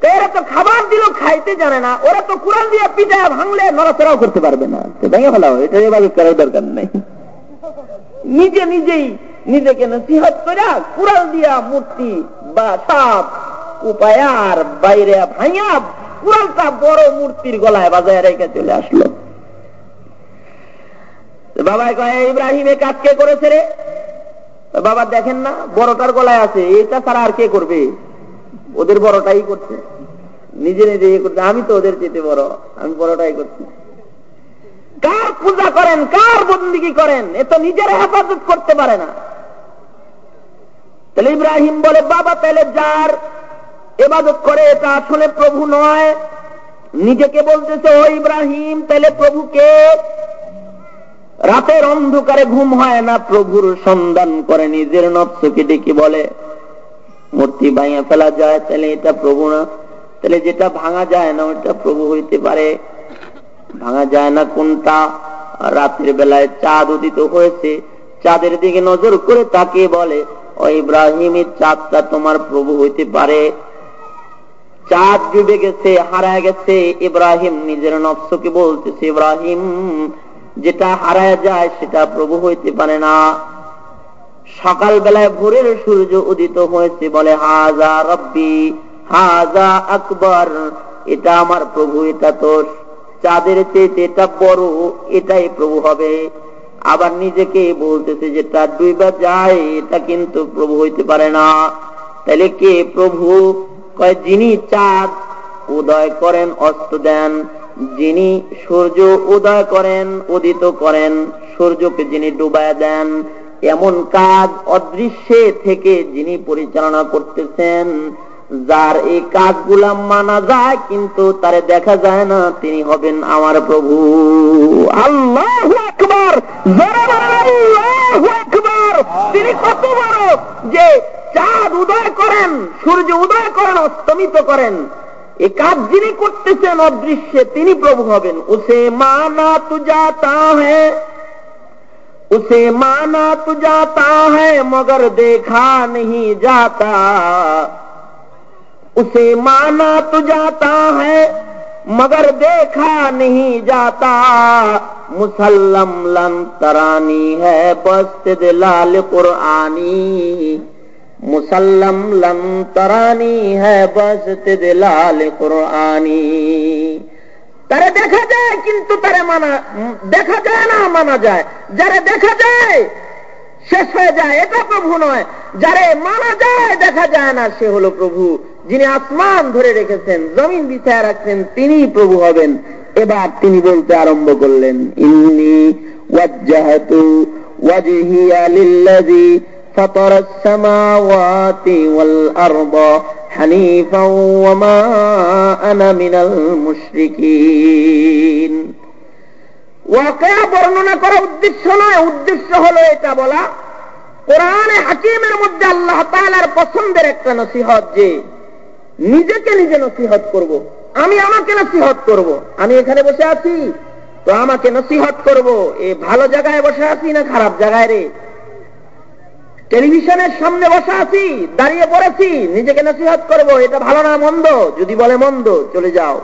S2: এরা তো খাবার দিল, খাইতে জানে না। ওরা তো কুড়াল দিয়ে পিঠা ভাঙলে নড়াচড়াও করতে পারবে না। ভেঙে ফেলা এটা এভাবে করার দরকার নিজে নিজেই নিজেকে নসিহত করে কুড়াল দিয়া মূর্তি বা সাপ উপায়ার বাইরে ভাইয়া কুড়ালটা বড় মূর্তির গলায় বাজায় রেখে চলে আসলো। বাবাই কয় ইব্রাহিম কাজ করেছে রে? বাবা, দেখেন না, বড়টার গলায় আছে, এটা ছাড়া আর কে করবে? ওদের বড়টাই করছে, নিজে নিজে ইয়ে করছে, আমি তো ওদের চেতে বড়, আমি বড়টাই করছি। কার পূজা করেন, কার বন্দিগি করেন, এ তো নিজের হেফাজত করতে পারে না। তাহলে ইব্রাহিম বলে, বাবা, তাহলে যার এবাদত করে এটা আসলে প্রভু নয়। নিজেকে বলতেছে, ও ইব্রাহিম, তাহলে প্রভুকে রাতের অন্ধকারে ঘুম হয় না? প্রভুর সন্ধান করে, নিজের নফসকে ডেকে বলে, মূর্তি ভাঙা ফেলা যায়, তাহলে এটা প্রভু না। তাহলে যেটা ভাঙা যায় না, ওটা প্রভু হইতে পারে। ভাঙা যায় না কোনটা? রাতের বেলায় চাঁদ উদিত হয়েছে। চাঁদের দিকে নজর করে তাকে বলে, ও ইব্রাহিমের চাঁদটা তোমার প্রভু হইতে পারে। চাঁদ ডুবে গেছে, হারায় গেছে, ইব্রাহিম নিজের নফসকে বলতেছে, ইব্রাহিম, যেটা হারায় যায় সেটা প্রভু হইতে পারে না। সকাল বেলায় ভোরের সূর্য উদিত হয়েছে, বলে, হাজা রব্বি, হাজা আকবর, এটা আমার প্রভু, এটা তো চাঁদের চেয়ে এটা বড়, এটাই প্রভু হবে। আবার নিজেকে বলতেছে, যেটা ডুইবা যায়, এটা কিন্তু প্রভু হইতে পারে না। তাহলে কে প্রভু? কয়, যিনি চাঁদ উদয় করেন, অস্ত দেন। যিনি সূর্য উদয় করেন, উদিত করেন, সূর্যকে যিনি ডুবায় দেন। এমন কাজ অদৃশ্যে থেকে যিনি পরিচালনা করতেছেন, যার এই কাজগুলা মানা যায়, কিন্তু তারে দেখা যায় না, তিনি হবেন আমার প্রভু। আল্লাহ একবার তিনি কত বড় যে চাঁদ উদয় করেন সূর্য উদয় করেন অস্তমিত করেন এ কাজ যিনি করতেছেন অদৃশ্যে তিনি প্রভু হবেন উসে মানা তু যাতা হ্যাঁ उसे माना तो जाता है मगर देखा नहीं जाता उसे माना तो जाता है मगर देखा नहीं जाता मुसल्लम लन तरानी है बस्त दिलाल कुरानी मुसल्लम लन तरानी है बस्त दिलाल कुरानी তারা দেখা যায় কিন্তু তারা মানা দেখা যায় না মানা যায় যারা দেখা যায় শেষ হয়ে যায় এটা প্রভু নয় যারে মানা যায় দেখা যায় না সে হলো প্রভু যিনি আসমান ধরে রেখেছেন জমিন বিছায় রাখছেন তিনি প্রভু হবেন এবার তিনি বলতে আরম্ভ করলেন ইন্নি ওয়াজ্জাহাতু ওয়াজহিয়া লিল্লাযী فطر السماوات والأرض حنيفا وما أنا من المشركين ওয়াকা বর্ণনা করা উদ্দেশ্য নয় উদ্দেশ্য হলো এটা বলা কোরআনে হাকিমের মধ্যে আল্লাহ তালার পছন্দের একটা নসিহত যে নিজেকে নিজে নসিহত করব। আমি আমাকে নসিহত করব। আমি এখানে বসে আছি, তো আমাকে নসিহত করব। এ ভালো জায়গায় বসে আছি না খারাপ জায়গায় রে? টেলিভিশনের সামনে বসে আছি, দাঁড়িয়ে পড়েছি, নিজেকে নসিহত করব। এটা ভালো না মন্দ? যদি বলে মন্দ, চলে যাও।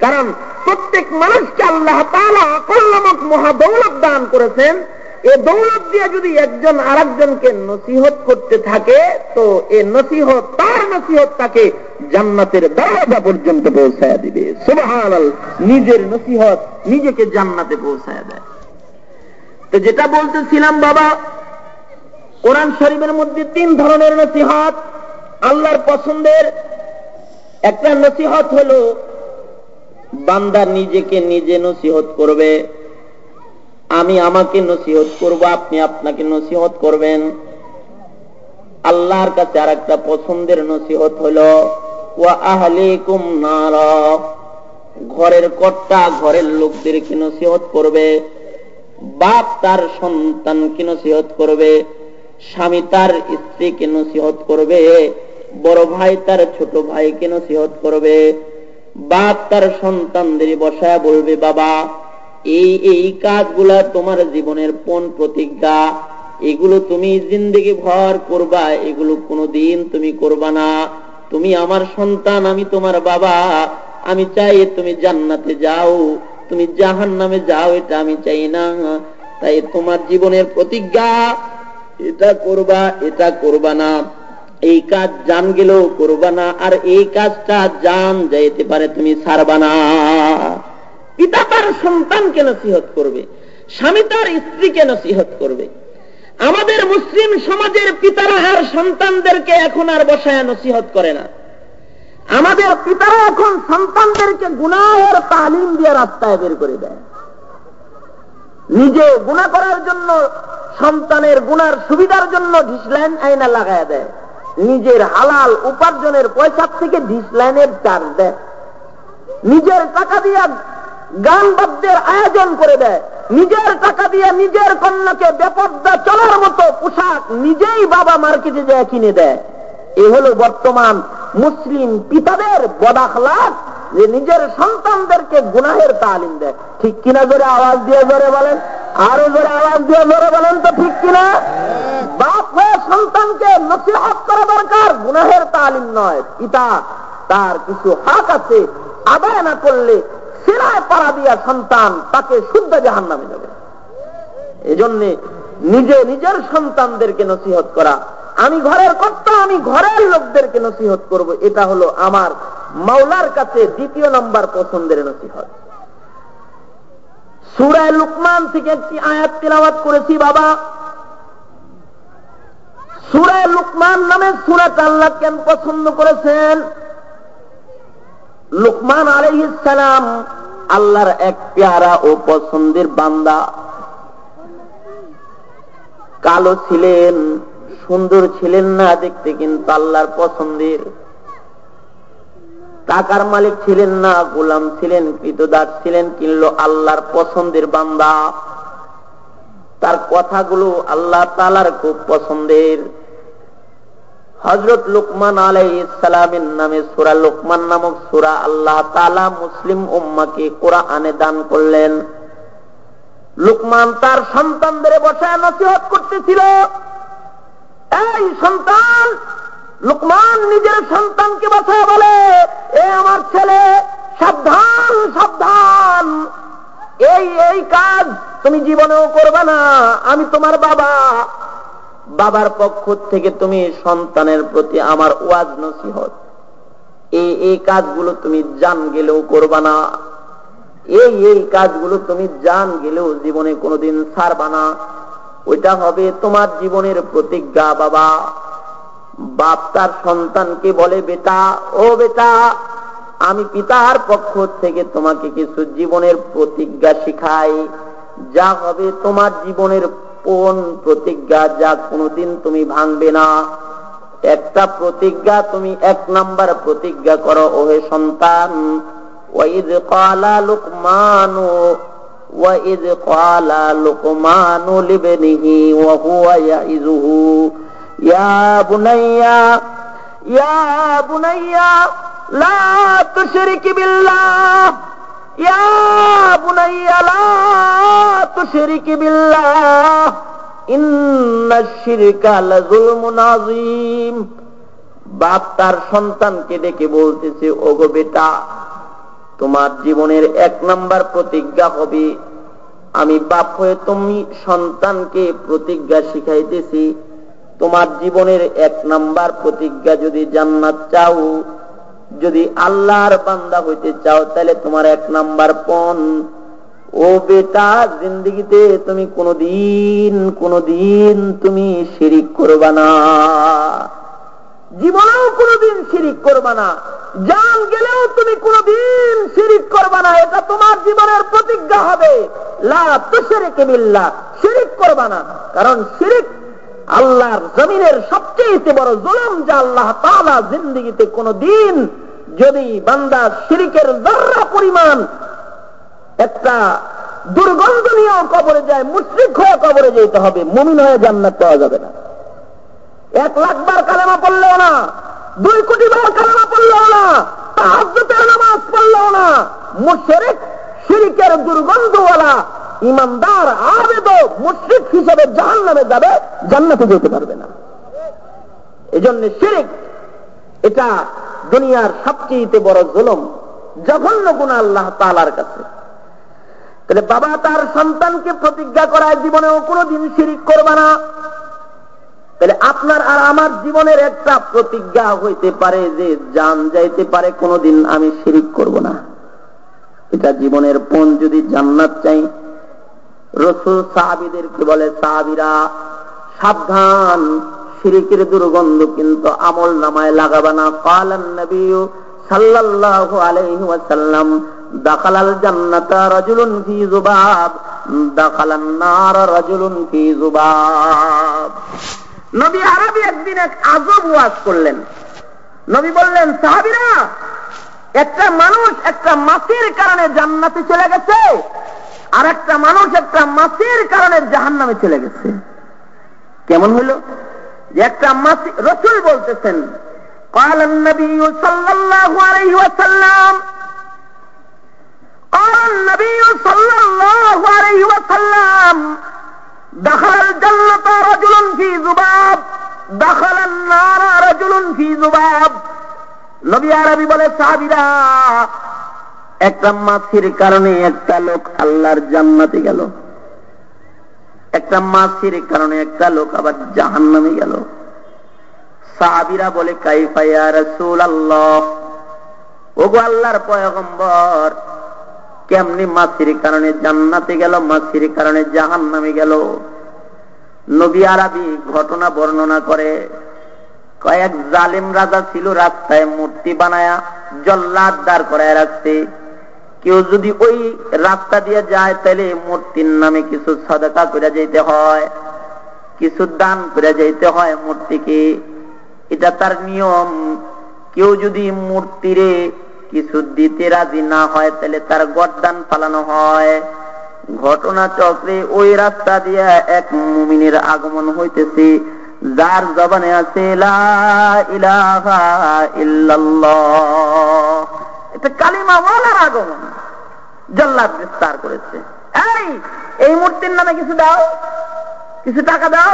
S2: কারণ প্রত্যেক মানুষকে আল্লাহ তালা কল্যামক মহাদৌলত দান করেছেন। এ দৌলত দিয়ে যদি একজন আরেকজনকে নসিহত করতে থাকে, তো এ নসিহত, তার নসিহত তাকে জান্নাতের দরজা পর্যন্ত পৌঁছায় দিবে। সুবহান নিজের নসিহত নিজেকে জান্নাতে পৌঁছায় দেয়। তো যেটা বলতেছিলাম বাবা, কোরআন শরীফের মধ্যে তিন ধরনের নসিহত, আল্লাহর পছন্দের। একটা নসিহত হলো, বান্দা নিজেকে নিজে নসিহত করবে। আমি আমাকে নসিহত করব, আপনি আপনাকে নসিহত করবেন। আল্লাহর কাছে আর একটা পছন্দের নসিহত হল ঘরের কর্তা ঘরের লোকদেরকে নসিহত করবে, বাপ তার সন্তান সন্তানকে নসিহত করবে, স্বামী তার স্ত্রী স্ত্রীকে নসিহত করবে, বড় ভাই তার ছোট ভাই ভাইকে নসিহত করবে, বাপ তার সন্তানদের বসায় বলবে, বাবা এই এই কাজগুলা তোমার জীবনের পণ প্রতিজ্ঞা? এগুলো তুমি জিন্দগি ভর করবা, এগুলো কোনোদিন তুমি করবা না। তুমি আমার সন্তান, আমি তোমার বাবা। আমি চাই তুমি জান্নাতে যাও, তুমি জাহান নামে যাও, এটা আমি চাই না। তাই তোমার জীবনের প্রতিজ্ঞা, এটা করবা এটা করবা না। এই কাজ জান গেলেও করবা না, আর এই কাজটা জান যাইতে পারে তুমি ছাড়বা না। পিতা তার সন্তানকে নসিহত করবে, স্বামী তার স্ত্রীকে নসিহত করবে। আমাদের মুসলিম সমাজের পিতারা আর সন্তানদেরকে এখন আর বসায় নসিহত করে না। আমাদের পিতারা এখন সন্তানদেরকে গুণাহের তালিম দিয়ে রাস্তায় বের করে দেয়। নিজে গুণা করার জন্য, সন্তানের গুনার সুবিধার জন্য ঢিসলাইন আইনা লাগায় দেয়। নিজের হালাল উপার্জনের পয়সার থেকে ঢিসলাইনের চার্জ দেয়। নিজের টাকা দিয়ে গান বাদ্যের আয়োজন করে দেয়। নিজের টাকা দিয়ে নিজের কন্যাকে বেপর্দা চলার মতো পোশাক নিজেই বাবা মার্কেটে যায় কিনে দেয়। এ হলো বর্তমান মুসলিম পিতাদের বদাখলাস যে নিজের সন্তানদেরকে গুনাহের তালিম দেয়। ঠিক কিনা জোরে আওয়াজ দিয়ে জোরে বলেন? আরও জোরে আওয়াজ দিয়ে জোরে বলেন তো ঠিক কিনা? বাপ হয়ে সন্তানকে নসিহত করা দরকার, গুনাহের তালিম নয়। পিতা, তার কিছু হাত আছে, আদায় না করলে সেরায় পাড়া দিয়া সন্তান তাকে শুদ্ধ জাহান নামে যাবে এজন্যে নিজে নিজের সন্তানদেরকে নসিহত করা। আমি ঘরের কর্তা, আমি ঘরের লোকদেরকে নসিহত করব। এটা হলো আমার মাওলার কাছে দ্বিতীয় নম্বর পছন্দের নসিহত। সুরায় লুকমান থেকে একটি আয়াত তিলাবাত করেছি, বাবা। সুরায় লুকমান নামে সুরাত আল্লাহ কেন পছন্দ করেছেন? লুকমান আলহিসাম আল্লাহর এক পেয়ারা ও পছন্দের বান্দা। কালো ছিলেন, সুন্দর ছিলেন না দেখতে কিন্তু আল্লাহর পছন্দের। টাকার মালিক ছিলেন না, গোলাম ছিলেন, কৃতদাস ছিলেন, কিনলো আল্লাহর পছন্দের বান্দা। তার কথাগুলো আল্লাহ তালার খুব পছন্দের। হজরত লুকমান আলাই ইসালামের নামে সুরা লুকমান নামক সুরা আল্লাহ তালা মুসলিম উম্মাকে কোরআনে দান করলেন। লুকমান তার সন্তানদের বসায় নসিহত করতেছিল। এই সন্তান লুকমান নিজের সন্তানকে বসায় বলে, এ আমার ছেলে, সাবধান সাবধান। এই এই কাজ তুমি জীবনেও করবে না। আমি তোমার বাবা। বাবার পক্ষ থেকে তুমি সন্তানের প্রতি আমার ওয়াজ নসিহত। এই এই কাজগুলো তুমি জান গেলেও করবা না। এই এই কাজগুলো তুমি জান গেলেও জীবনে কোনোদিন ছাড়বা না। ওইটা হবে তোমার জীবনের প্রতিজ্ঞা, বাবা। বাপ তার সন্তানকে বলে, বেটা, ও বেটা, আমি পিতার পক্ষ থেকে তোমাকে কিছু জীবনের প্রতিজ্ঞা শিখাই। যা হবে তোমার জীবনের কোন প্রতিজ্ঞা যা কোনদিন তুমি ভাঙবে না। একটা প্রতিজ্ঞা তুমি এক নাম্বার প্রতিজ্ঞা করো, ওহে সন্তান। ইয়া বুনাইয়া ইয়া বুনাইয়া, লা বিল্লাহ। বাপ তার সন্তানকে ডেকে বলতেছে, ওগো বেটা, তোমার জীবনের এক নাম্বার প্রতিজ্ঞা হবে। আমি বাপ হয়ে তুমি সন্তানকে প্রতিজ্ঞা শিখাইতেছি। তোমার জীবনের এক নাম্বার প্রতিজ্ঞা যদি জান্নাত চাও যদি আল্লাহর বান্দা হইতে চাও, তাহলে তোমার এক নাম্বার পণ। ও বেটা, জিন্দগিতে তুমি কোনদিন কোনদিন তুমি শিরিক করবা না। জীবনেও কোনদিন শিরিক করবা না। জান গেলেও তুমি কোনদিন শিরিক করবা না। এটা তোমার জীবনের প্রতিজ্ঞা হবে। শিরিক করবা না। কারণ শিরিক আল্লাহর জমিনের সবচেয়ে বড় জুলম যা আল্লাহ তালা জিন্দিগিতে কোনদিন যদি বান্দা শিরিকের জর্রা পরিমাণ একটা দুর্গন্ধ নিয়েও কবরে যায়, মুশ্রিক হয়ে কবরে যেতে হবে, মুমিন হয়ে জান্নাত পাওয়া যাবে না। এক লাখ বার কালেমা পড়লেও না, দুই কোটি বার কালেমা পড়লেও না তাহাজের নামাজ পড়লেও না, মুশরেক শিরিকের দুর্গন্ধওয়ালা ইমানদার, আবেদ মুশ্রিক হিসেবে জাহান নামে যাবে, জান্নাতে যেতে পারবে না। এই জন্য শিরিক, এটা দুনিয়ার সবচেয়ে বড় জুলম, জঘন্য গুণ আল্লাহ তালার কাছে। তাহলে বাবা তার সন্তানকে প্রতিজ্ঞা করায় জীবনেও কোনোদিন শিরিক করবে না। তাহলে আপনার আর আমার জীবনের একটা প্রতিজ্ঞা হইতে পারে যে, জান যাইতে পারে, কোনোদিন আমি শিরিক করব না। এটা জীবনের পণ যদি জান্নাত চাই, রসুল সাহাবিদেরকে বলে, সাহাবিরা, সাবধান, শিরিকের দুর্গন্ধ কিন্তু আমল নামায় লাগাবে না। কালান নবী সাল্লাল্লাহু আলাইহি ওয়াসাল্লাম, দাখালাল জান্নাতা রাজুলুন ফি দাখালান নার রাজুলুন ফি নবী আরবি একদিন এক আজব ওয়াজ করলেন। নবী বললেন, সাহাবিরা একটা মানুষ একটা মাসির কারণে জান্নাতে চলে গেছে আর একটা মানুষ একটা মাসির কারণে জাহান নামে চলে গেছে কেমন হলো যে একটা মাসি রসুল বলতেছেন قال النبي صلى الله عليه وسلم قال النبي صلى الله عليه وسلم دخل الجنة رجل في ذباب دخل النار رجل في ذباب নবী আরবি বলে, সাহাবিরা একটা মাছির কারণে একটা লোক আল্লাহর জান্নাতে গেল। একটা মাছির কারণে একটা লোক আবার জাহান নামে গেল। সাহাবিরা বলে কাইফাইয়া রসুল আল্লাহ ওগো আল্লাহর পয়গম্বর, কেমনি মাছির কারণে জান্নাতে গেল, মাছির কারণে জাহান নামে গেল? নবী আরবি ঘটনা বর্ণনা করে কয়েক জালিম রাজা ছিল রাস্তায় মূর্তি বানায়া জল্লাদ দাঁড় করায় রাখছে। কেউ যদি ওই রাস্তা দিয়ে যায়, তাহলে মূর্তির নামে কিছু সদকা করে যেতে হয়, কিছু দান করে যেতে হয় মূর্তিকে। এটা তার নিয়ম। কেউ যদি মূর্তিরে কিছু দিতে রাজি না হয়, তাহলে তার গরদান পালানো হয়। ঘটনা চক্রে ওই রাস্তা দিয়ে এক মুমিনের আগমন হইতেছে। যার জবানে আছে কালিমা আগমন, জল্লাদ করেছে। এই এই মূর্তির নামে কিছু দাও, কিছু টাকা দাও,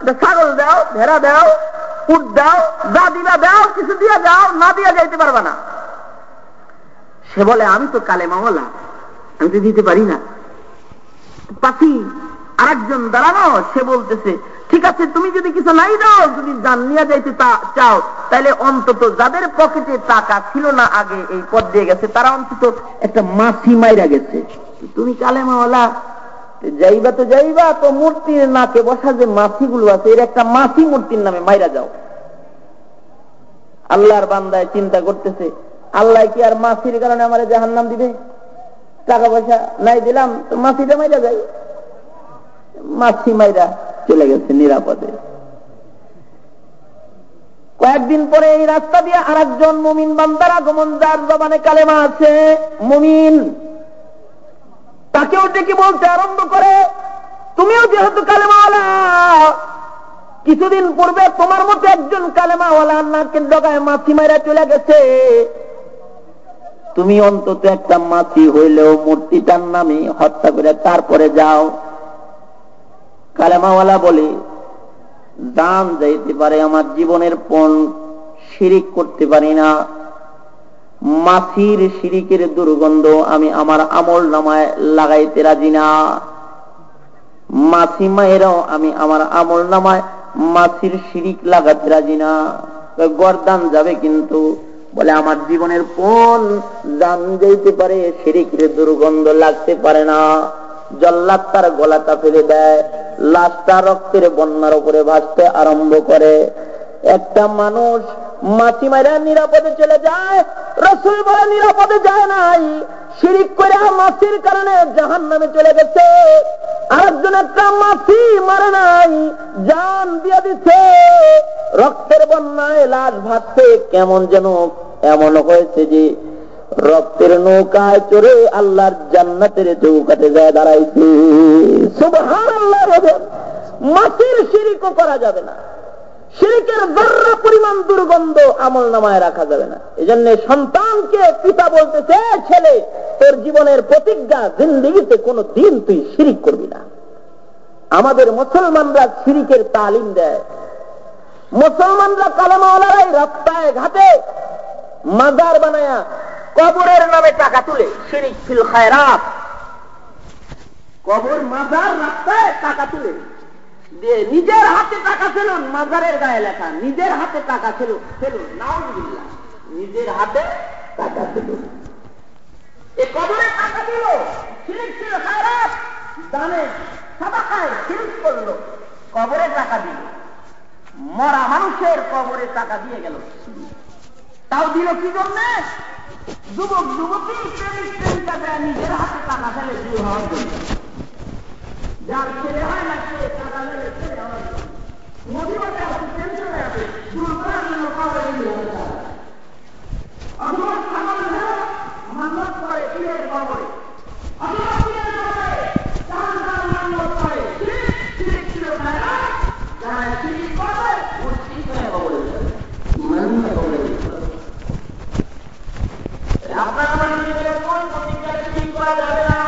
S2: এটা ছাগল দাও, ভেড়া দাও দাও, যা দিবা দাও, কিছু না যাইতে পারবা না। সে বলে, আমি তো কালে মামলা আমি তো দিতে পারি না। পাখি আরেকজন দাঁড়ানো, সে বলতেছে ঠিক আছে, তুমি যদি কিছু নাই দাও, যদি জান নিয়ে যাইতে চাও, তাহলে অন্তত যাদের পকেটে টাকা ছিল না আগে এই পথ দিয়ে গেছে, তারা অন্তত একটা মাসি মাইরা গেছে। তুমি কালে মাওলা যাইবা তো যাইবা, তো মূর্তির নাকে বসা যে মাসিগুলো আছে, এর একটা মাসি মূর্তির নামে মাইরা যাও। আল্লাহর বান্দায় চিন্তা করতেছে, আল্লাহ কি আর মাসির কারণে আমার জাহান নাম দিবে? টাকা পয়সা নাই দিলাম, তো মাসিটা মাইরা যাই। মাসি মাইরা চলে গেছে নিরাপদে। কয়েকদিন পরে এই রাস্তা দিয়ে আর একজন মুমিন বান্দার আগমন, যার জবানে কালেমা আছে, মুমিন তাকেও ডেকে বলতে আরম্ভ করে, তুমিও যেহেতু কালেমাওয়ালা, কিছুদিন পূর্বে তোমার মতো একজন কালেমাওয়ালা নাকের ডগায় মাছি মারা চলে গেছে। তুমি অন্তত একটা মাছি হইলেও মূর্তিটার নামে হত্যা করে তারপরে যাও। কালেমাওয়ালা বলে দান যাইতে পারে, আমার জীবনের পণ শিরিক করতে পারি না। মাছির শিরিকের দুর্গন্ধ আমি আমার আমল নামায় লাগাইতে রাজি না। মাছি মায়েরাও আমি আমার আমল নামায় মাছির শিরিক লাগাতে রাজি না। গরদান যাবে কিন্তু। বলে, আমার জীবনের পণ দান যেতে পারে, শিরিকের দুর্গন্ধ লাগতে পারে না। জল্লাদ তার গলাটা ফেলে দেয়, লাশটা রক্তের বন্যার উপরে ভাসতে আরম্ভ করে। একটা মানুষ মাছি মাইরা নিরাপদে চলে যায়, রসুল বলে নিরাপদে যায় নাই। শিরিক করে মাছির কারণে জাহান নামে চলে গেছে। আরেকজন একটা মাছি মারে নাই, জান দিয়ে দিচ্ছে রক্তের বন্যায় লাশ ভাসছে, কেমন যেন এমন হয়েছে যে রক্তের নৌকায় চড়ে আল্লাহর জান্নাতের চৌকাতে যায় দাঁড়াইছে। মাছির শিরিকও করা যাবে না। শিরিকের বর্ণ পরিমাণ দুর্গন্ধ আমল নামায় রাখা যাবে না। এই জন্য সন্তানকে পিতা বলতেছে ছেলে, তোর জীবনের প্রতিজ্ঞা, জিন্দিগিতে কোনো দিন তুই শিরিক করবি না। আমাদের মুসলমানরা শিরিকের তালিম দেয়। মুসলমানরা কালামাওয়ালারাই রাস্তায় ঘাটে মাজার বানায়া কবরের নামে টাকা তুলে শিরিক ফিল খায়রাত। কবর মাজার রাস্তায় টাকা তুলে। দিয়ে নিজের হাতে টাকা ছিল মাজারের গায়ে লেখা, নিজের হাতে টাকা ছিল নিজের হাতে টাকা ছিল এ কবরে টাকা দিল শিরিক ছিল খায়রাত, দানে সাদাকায় শিরিক করল, কবরে টাকা দিল। মরা মানুষের কবরে টাকা দিয়ে গেল। তাও দিল কি জন্য? যুবক, যুবতী, প্রেমিক প্রেমিকা দেয় নিজের হাতে টাকা ফেলে বিয়ে হওয়ার জন্য। যার ছেলে হয় না, সে টাকা ফেলে ছেলে হওয়ার জন্য। মদিবাতে আছে টেনশনে আছে দুর্ঘটনার জন্য। কাউকে মান্নত করে পীরের কবরে চান চান মান্নত করে শিরিক শিরিক ছিল তারা যারা শিরিক করবে মুশরিক হয়ে কবরে যাবে মান্য কবরে যাবে আপনার আমার নিজেদের কোন প্রতিজ্ঞা ঠিক করা যাবে না।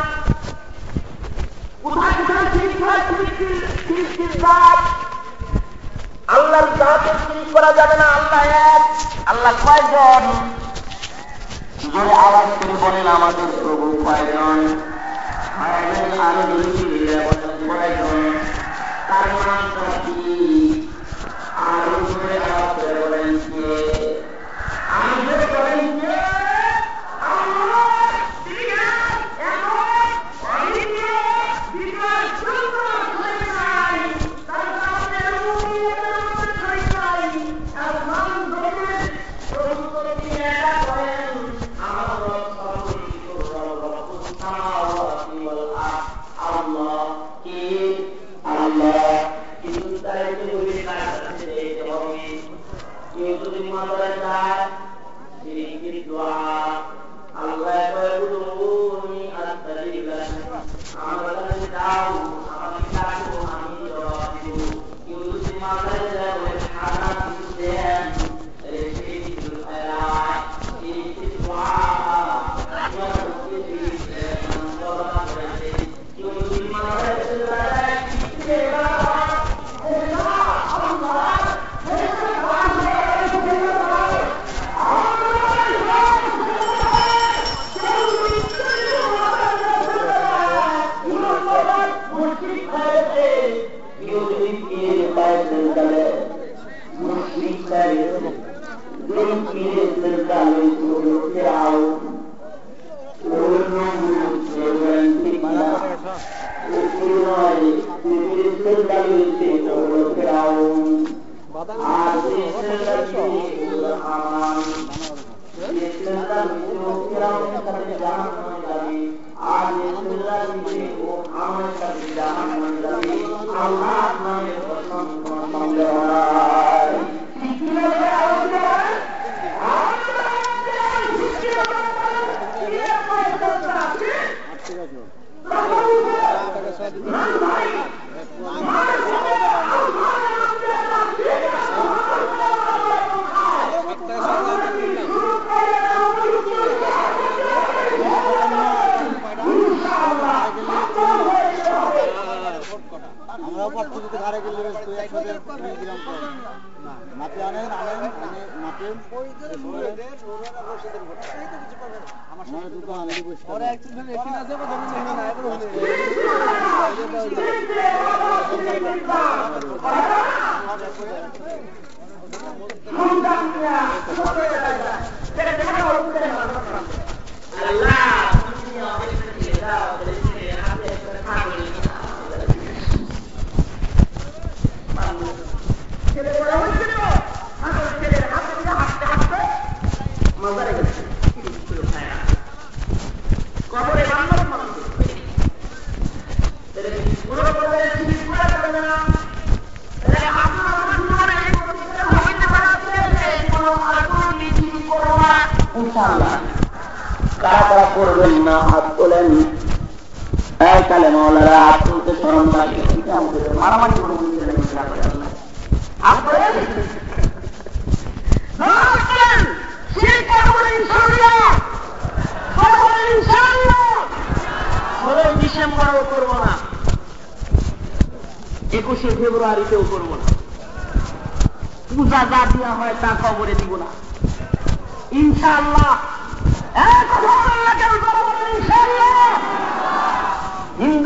S2: কোথায় কোথায় আল্লাহর জাতে ঠিক করা যাবে না, আল্লাহ এক, আল্লাহ কয়জন? জোরে আওয়াজ করে বলেন, আমাদের প্রভু কয়জন? আরও কয়জন? তার নাম down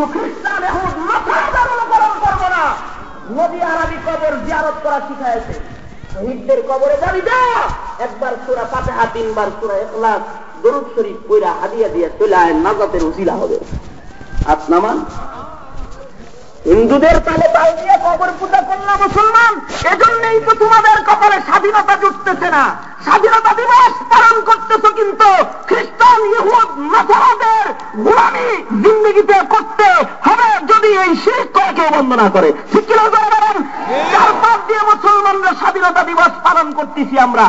S2: হিন্দু খ্রিস্টান এখন অনুকরণ করব না। নদী আরবি কবর জিয়ারত করা শিখাইছে। শহীদদের কবরে যাবি যা একবার সুরা পাতেহা তিনবার সুরা এখলাস গরুব শরীফ কইরা হাদিয়া দিয়া চলে আয়, নাজাতের উজিলা হবে। আসনামান হিন্দুদের তালে তাল দিয়ে কবর পূজা করলাম মুসলমান, এজন্যই তো তোমাদের কপালে স্বাধীনতা জুটতেছে না। স্বাধীনতা দিবস পালন করতেছ কিন্তু খ্রিস্টান, ইহুদ নাসারাদের গোলামি জিন্দগিতে করতে হবে যদি এই শিখ কেউ বন্দনা করে। ঠিক কিনা চার পাঁচ দিয়ে মুসলমানরা স্বাধীনতা দিবস পালন করতেছি আমরা।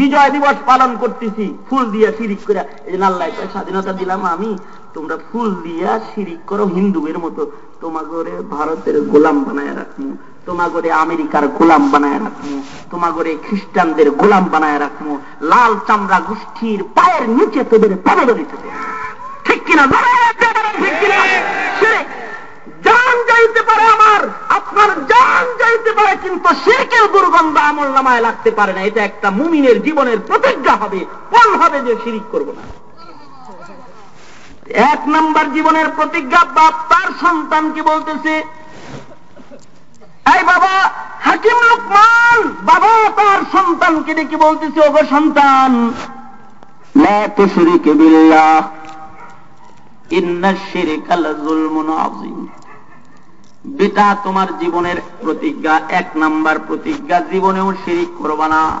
S2: বিজয় দিবস পালন করতেছি। ফুল দিয়ে শিরিক করে, এই আল্লাহ স্বাধীনতা দিলাম আমি। তোমরা ফুল দিয়া শিরিক করো, হিন্দুদের মতো। তোমাগরে ভারতের গোলাম বানায় রাখব তোমাগরে আমেরিকার গোলাম বানায় রাখব তোমাগরে খ্রিস্টানদের গোলাম বানায় রাখব লাল চামড়া গোষ্ঠীর পায়ের নিচে তোদের পাবে ধরিতে ঠিক কিনা? ঠিক কিনা? জান যাইতে পারে আমার, আপনার জান যাইতে পারে, কিন্তু শেখের দুর্গন্ধ আমল নামায় লাগতে পারে না। এটা একটা মুমিনের জীবনের প্রতিজ্ঞা হবে কোন হবে যে শিরিক করব না। এক নম্বর জীবনের প্রতিজ্ঞা বাপ তার সন্তানকে বলতেছে, এই বাবা, হাকিম লোকমান, বাবা তার সন্তানকে ডেকে বলতেছে, ওগো সন্তান বেটা, তোমার জীবনের প্রতিজ্ঞা এক নাম্বার প্রতিজ্ঞা, জীবনেও শিরিক করবা না।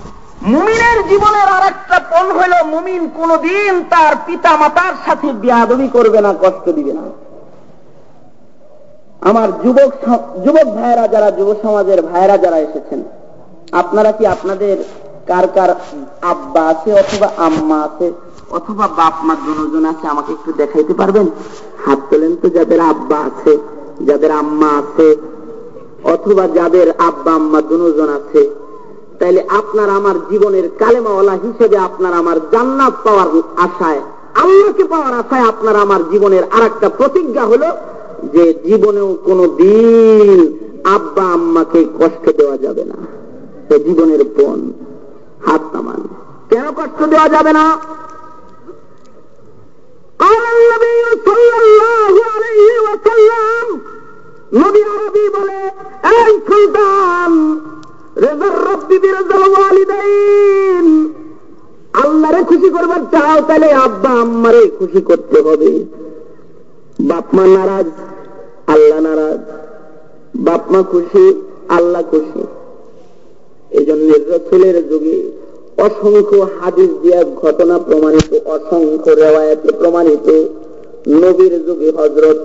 S2: মুমিনের জীবনের আর একটা পণ হইল মুমিন কোনদিন তার পিতা মাতার সাথে বিয়াদবি করবে না, কষ্ট দিবে না। আমার যুবক যুবক ভাইয়েরা যারা, যুব সমাজের ভাইয়েরা যারা এসেছেন, আপনারা কি আপনাদের কার কার আব্বা আছে অথবা আম্মা আছে অথবা বাপ মা দুজন আছে, আমাকে একটু দেখাইতে পারবেন? হাত তোলেন তো যাদের আব্বা আছে, যাদের আম্মা আছে, অথবা যাদের আব্বা আম্মা দুজন আছে। তাইলে আপনার আমার জীবনের কালেমাওয়ালা হিসেবে আপনার আমার জান্নাত পাওয়ার আশায়, আল্লাহকে পাওয়ার আশায় আপনার আমার জীবনের আর একটা প্রতিজ্ঞা হলো যে জীবনেও কোনো দিন আব্বা আম্মাকে কষ্ট দেওয়া যাবে না। জীবনের পণ হাত নামান। কেন কষ্ট দেওয়া যাবে না? নবী আরবি বলে, এই সুলতান আল্লাহরে খুশি করবার চাও তাহলে আব্বা আম্মারে খুশি করতে হবে। বাপমা নারাজ, আল্লাহ নারাজ। বাপমা খুশি, আল্লাহ খুশি। এই জন্য রসুলের যুগে অসংখ্য হাদিস দিয়া ঘটনা প্রমাণিত, অসংখ্য রেওয়ায়তে প্রমাণিত। নবীর যুগে হজরত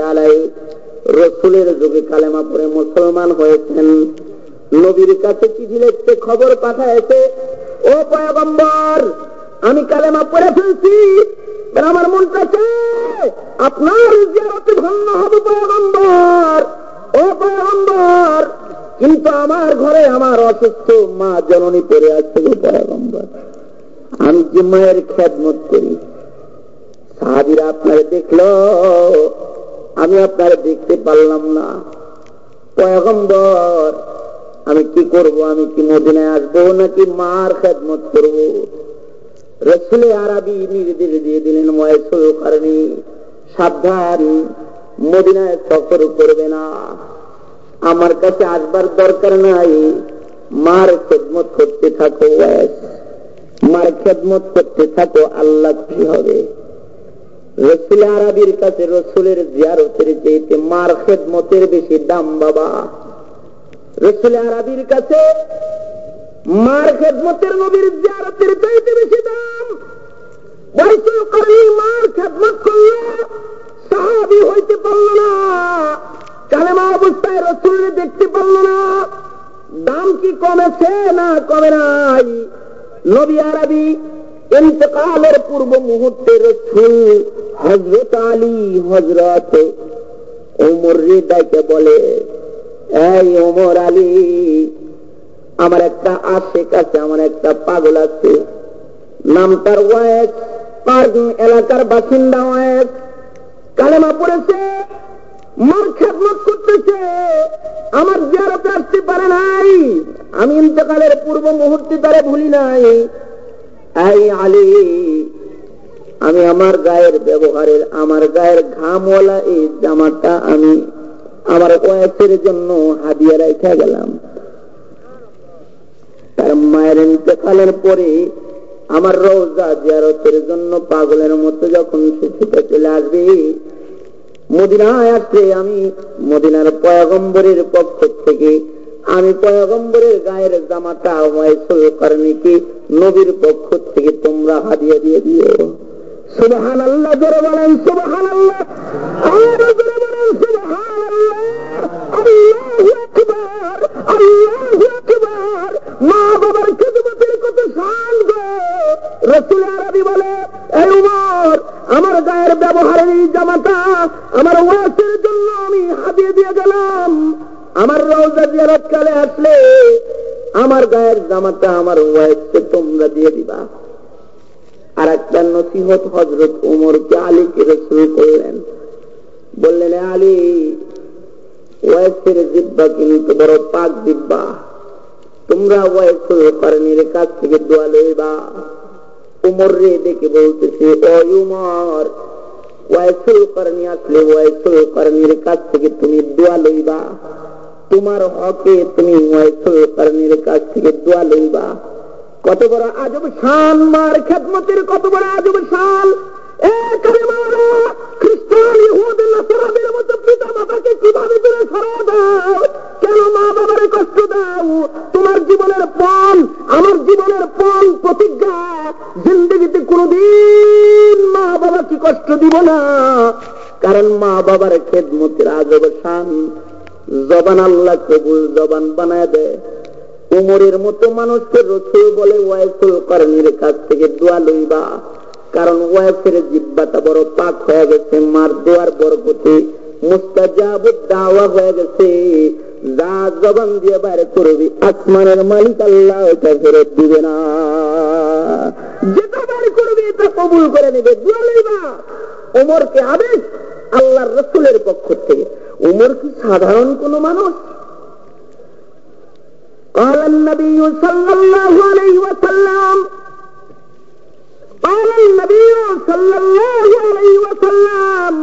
S2: আলাই রসুলের যুগে কালেমা পরে মুসলমান হয়েছেন। নবীর কাছে চিঠি লিখতে খবর পাঠাইছে ও পয়গম্বর, আমি কালেমা পড়ে ফেলছি আমার মনটা আপনার জিয়ারতে ধন্য হবে পয়গম্বর। ও পয়গম্বর, কিন্তু আমার ঘরে আমার অসুস্থ মা জননী পড়ে আছে পয়গম্বর। আমি যে মায়ের খেদমত করি, সাহাবিরা আপনারে দেখল, আমি আপনারে দেখতে পারলাম না। পয়গম্বর আমি কি করব? আমি কি মদিনায় আসব নাকি মার খেদমত করব? রসুলে আরবি নির্দেশ দিয়ে দিলেন ময়সুল কারণী সাবধান, মদিনায় সফর করবে না। আমার কাছে আসবার দরকার নাই। মার খেদমত করতে থাকো মার খেদমত করতে থাকো, আল্লাহ খুশি হবে? রসুল আরবির কাছে রসুলের জিয়ারতের চেয়েতে মার খেদমতের বেশি দাম বাবা। রসুল আরবির কাছে মার খেদমতের নবীর জিয়ারতের চাইতে বেশি দাম। বয়সুল করি মার খেদমত করল সাহাবি হইতে পারল না। কালেমা অবস্থায় রসুল দেখতে পারল না। দাম কি কমেছে না কমে নাই? নবী আরবি ইন্তকালের পূর্ব মুহূর্তে রসুল হজরত আলী হজরত ওমর হৃদয়কে বলে এই ওমর আলী, আমার একটা আশেক আছে, আমার একটা পাগল আছে। নাম তার ওয়েস পার্কিং এলাকার বাসিন্দা ওয়েস কালেমা পড়েছে মার খেদমত করতেছে। আমার জিয়ারতে আসতে পারে নাই। আমি ইন্তকালের পূর্ব মুহূর্তে তারে ভুলি নাই। এই আলী, আমি আমার গায়ের ব্যবহারের, আমার গায়ের ঘামওয়ালা এই জামাটা আমি আমার ওয়েসের জন্য হাদিয়া রেখে গেলাম। তার মায়ের ইন্তকালের পরে আমার রোজা জিয়ারতের জন্য পাগলের মতো যখন সে ছুটে চলে আসবে, মদিনায় আসলে আমি মদিনার পয়গম্বরের পক্ষ থেকে, আমি পয়গম্বরের গায়ের জামাটা ওয়াইসুল কর্মীকে নবীর পক্ষ থেকে তোমরা হাদিয়া দিয়ে দিও। সুবাহান আল্লাহ জোরে বলেন সুবাহান আল্লাহ জোরে বলেন সুবাহান মা বাবার খেদমতের কত শান রসুল আরবি বলে এই উমর আমার গায়ের ব্যবহারের এই জামাটা আমার ওয়াসের জন্য আমি হাতিয়ে দিয়ে গেলাম। আমার রওজা জিয়ারত কালে আসলে আমার গায়ের জামাটা আমার ওয়াইফকে তোমরা দিয়ে দিবা। আর একটা নসিহত হজরত উমরকে আলীকে রসুল করলেন। বললেন আলী ওয়াইফের জিব্বা কিন্তু বড় পাক জিব্বা। তোমরা কাছ থেকে দোয়া লইবা। উমর রে দেখে বলতেছে আসলে কাছ থেকে তুমি দোয়া লইবা। তোমার হকে তুমি ওয়াইফুল কাছ থেকে দোয়া লইবা। কত বড় আজব শান, মার খেদমতের কত বড় আজব শান। মতো কারণ মা বাবার জবান আল্লাহ কবুল, জবান বানায় দেয় উমরের মতো মানুষকে রসুল বলে ওয়াইফুল কর্মীর কাছ থেকে দোয়া লইবা। কারণ ওয়াইফের জিব্বাটা বড় পাক হয়ে গেছে মার দোয়ার বরকতি মুস্তাজাব দাওয়া হয়ে গেছে যা জবান দিয়ে বাইরে করবি আসমানের মালিক আল্লাহ এটা ফেরত দিবে না যেটা বাইরে করবি এটা কবুল করে নেবে দোয়া লইবা ওমরকে আদেশ আল্লাহর রসুলের পক্ষ থেকে উমর কি সাধারণ কোন মানুষ قال النبي صلى الله عليه وسلم قال النبي صلى الله عليه وسلم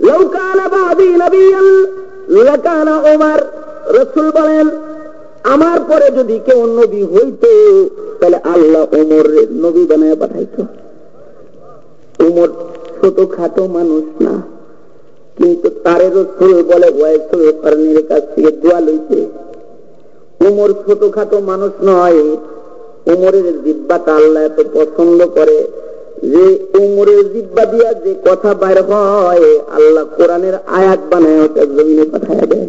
S2: لو كان بعدي نبيا لكان عمر رسول বলেন আমার পরে যদি কেউ নবী হইতো তাহলে আল্লাহ ওমর নবী বানায় পাঠাইত উমর ছোট খাটো মানুষ না কিন্তু তারে রসুল বলে ওয়াইসুল কর্ণের কাছ থেকে দোয়া লইতে উমর ছোটখাটো মানুষ নয় উমরের জিব্বাটা আল্লাহ এত পছন্দ করে যে উমরের জিব্বা দিয়া যে কথা বাইর হয়, আল্লাহ কোরআনের আয়াত বানায় ওটা জমিনে পাঠায় দেয়।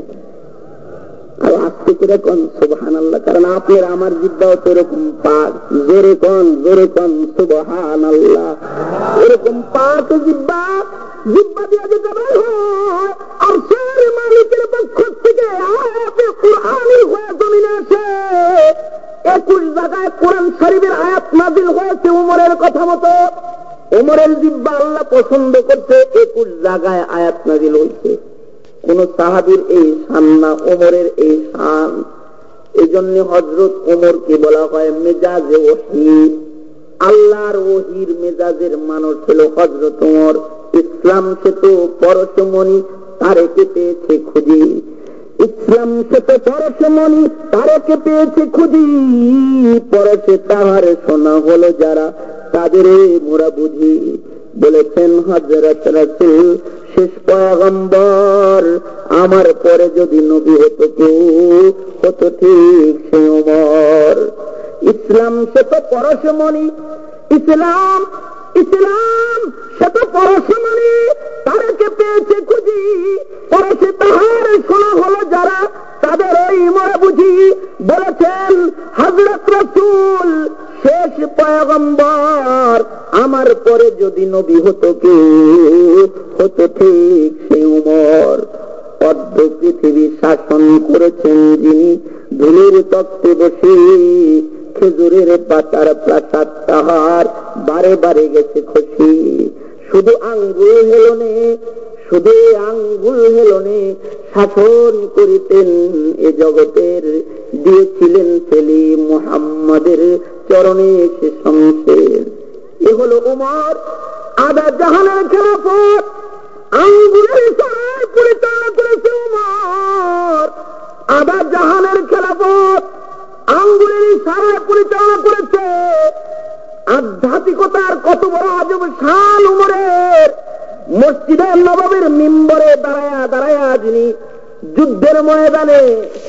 S2: আর কন সুবহান আল্লাহ কারণ আপনার আমার জিব্বাও তো এরকম পাক জোরে কন জোরে কন সুবহান আল্লাহ এরকম পাক জিব্বা জিব্বা দিয়ে হয় শরীফের আয়াত নাজিল হয়েছে উমরের কথা মতো। উমরের জিব্বা আল্লাহ পছন্দ করছে, একুশ জায়গায় আয়াত নাজিল হয়েছে। কোন সাহাবির এই শান না ওমরের এই শান। এই জন্য হজরত ওমরকে বলা হয় মেজাজে ওহি। আল্লাহর ওহির মেজাজের মানুষ ছিল হজরত ওমর ইসলাম সে তো পরশমণি তারেকে পেয়েছে খুঁজি। ইসলাম সে তো পরশমণি তারেকে পেয়েছে খুঁজি। পরশে তাহার শোনা হলো যারা, তাদের মোরা বুঝি। বলেছেন হজরত শেষ পয়গম্বর, আমার পরে যদি নবী হতো কেউ, হতো ঠিক সে অমর ইসলাম সে তো পরশমণি ইসলাম ইসলাম সে তো পরশমণি, তারাকে পেয়েছে খুঁজি। পরশে তাহার শোনা হলো যারা তাদের ওই মরা বুঝি বলেছেন হজরত রসুল, শেষ পয়গম্বর আমার পরে যদি নবী হতো কে? হতো ঠিক সে উমর। পদ্ম পৃথিবী শাসন করেছেন যিনি, ধুলির তত্ত্বে বসে খেজুরের পাতার প্রাসাদ তাহার বারে বারে গেছে খুশি শুধু আঙ্গুল হেলনে, শুধু আঙ্গুল হেলনে শাসন করিতেন এ জগতের, দিয়েছিলেন ফেলি মুহাম্মাদের চরণে সে শমশের এ হলো উমর, আদা জাহানের খেলাফত, আঙ্গুলের সরাই পরিচালনা করেছে উমর। আদা জাহানের খেলাফত, আঙ্গুলের সারায় পরিচালনা করেছে আধ্যাত্মিকতার কত বড় আজব শান উমরের মসজিদের নবাবের মিম্বরে দাঁড়ায়া দাঁড়ায়া যিনি যুদ্ধের ময়দানে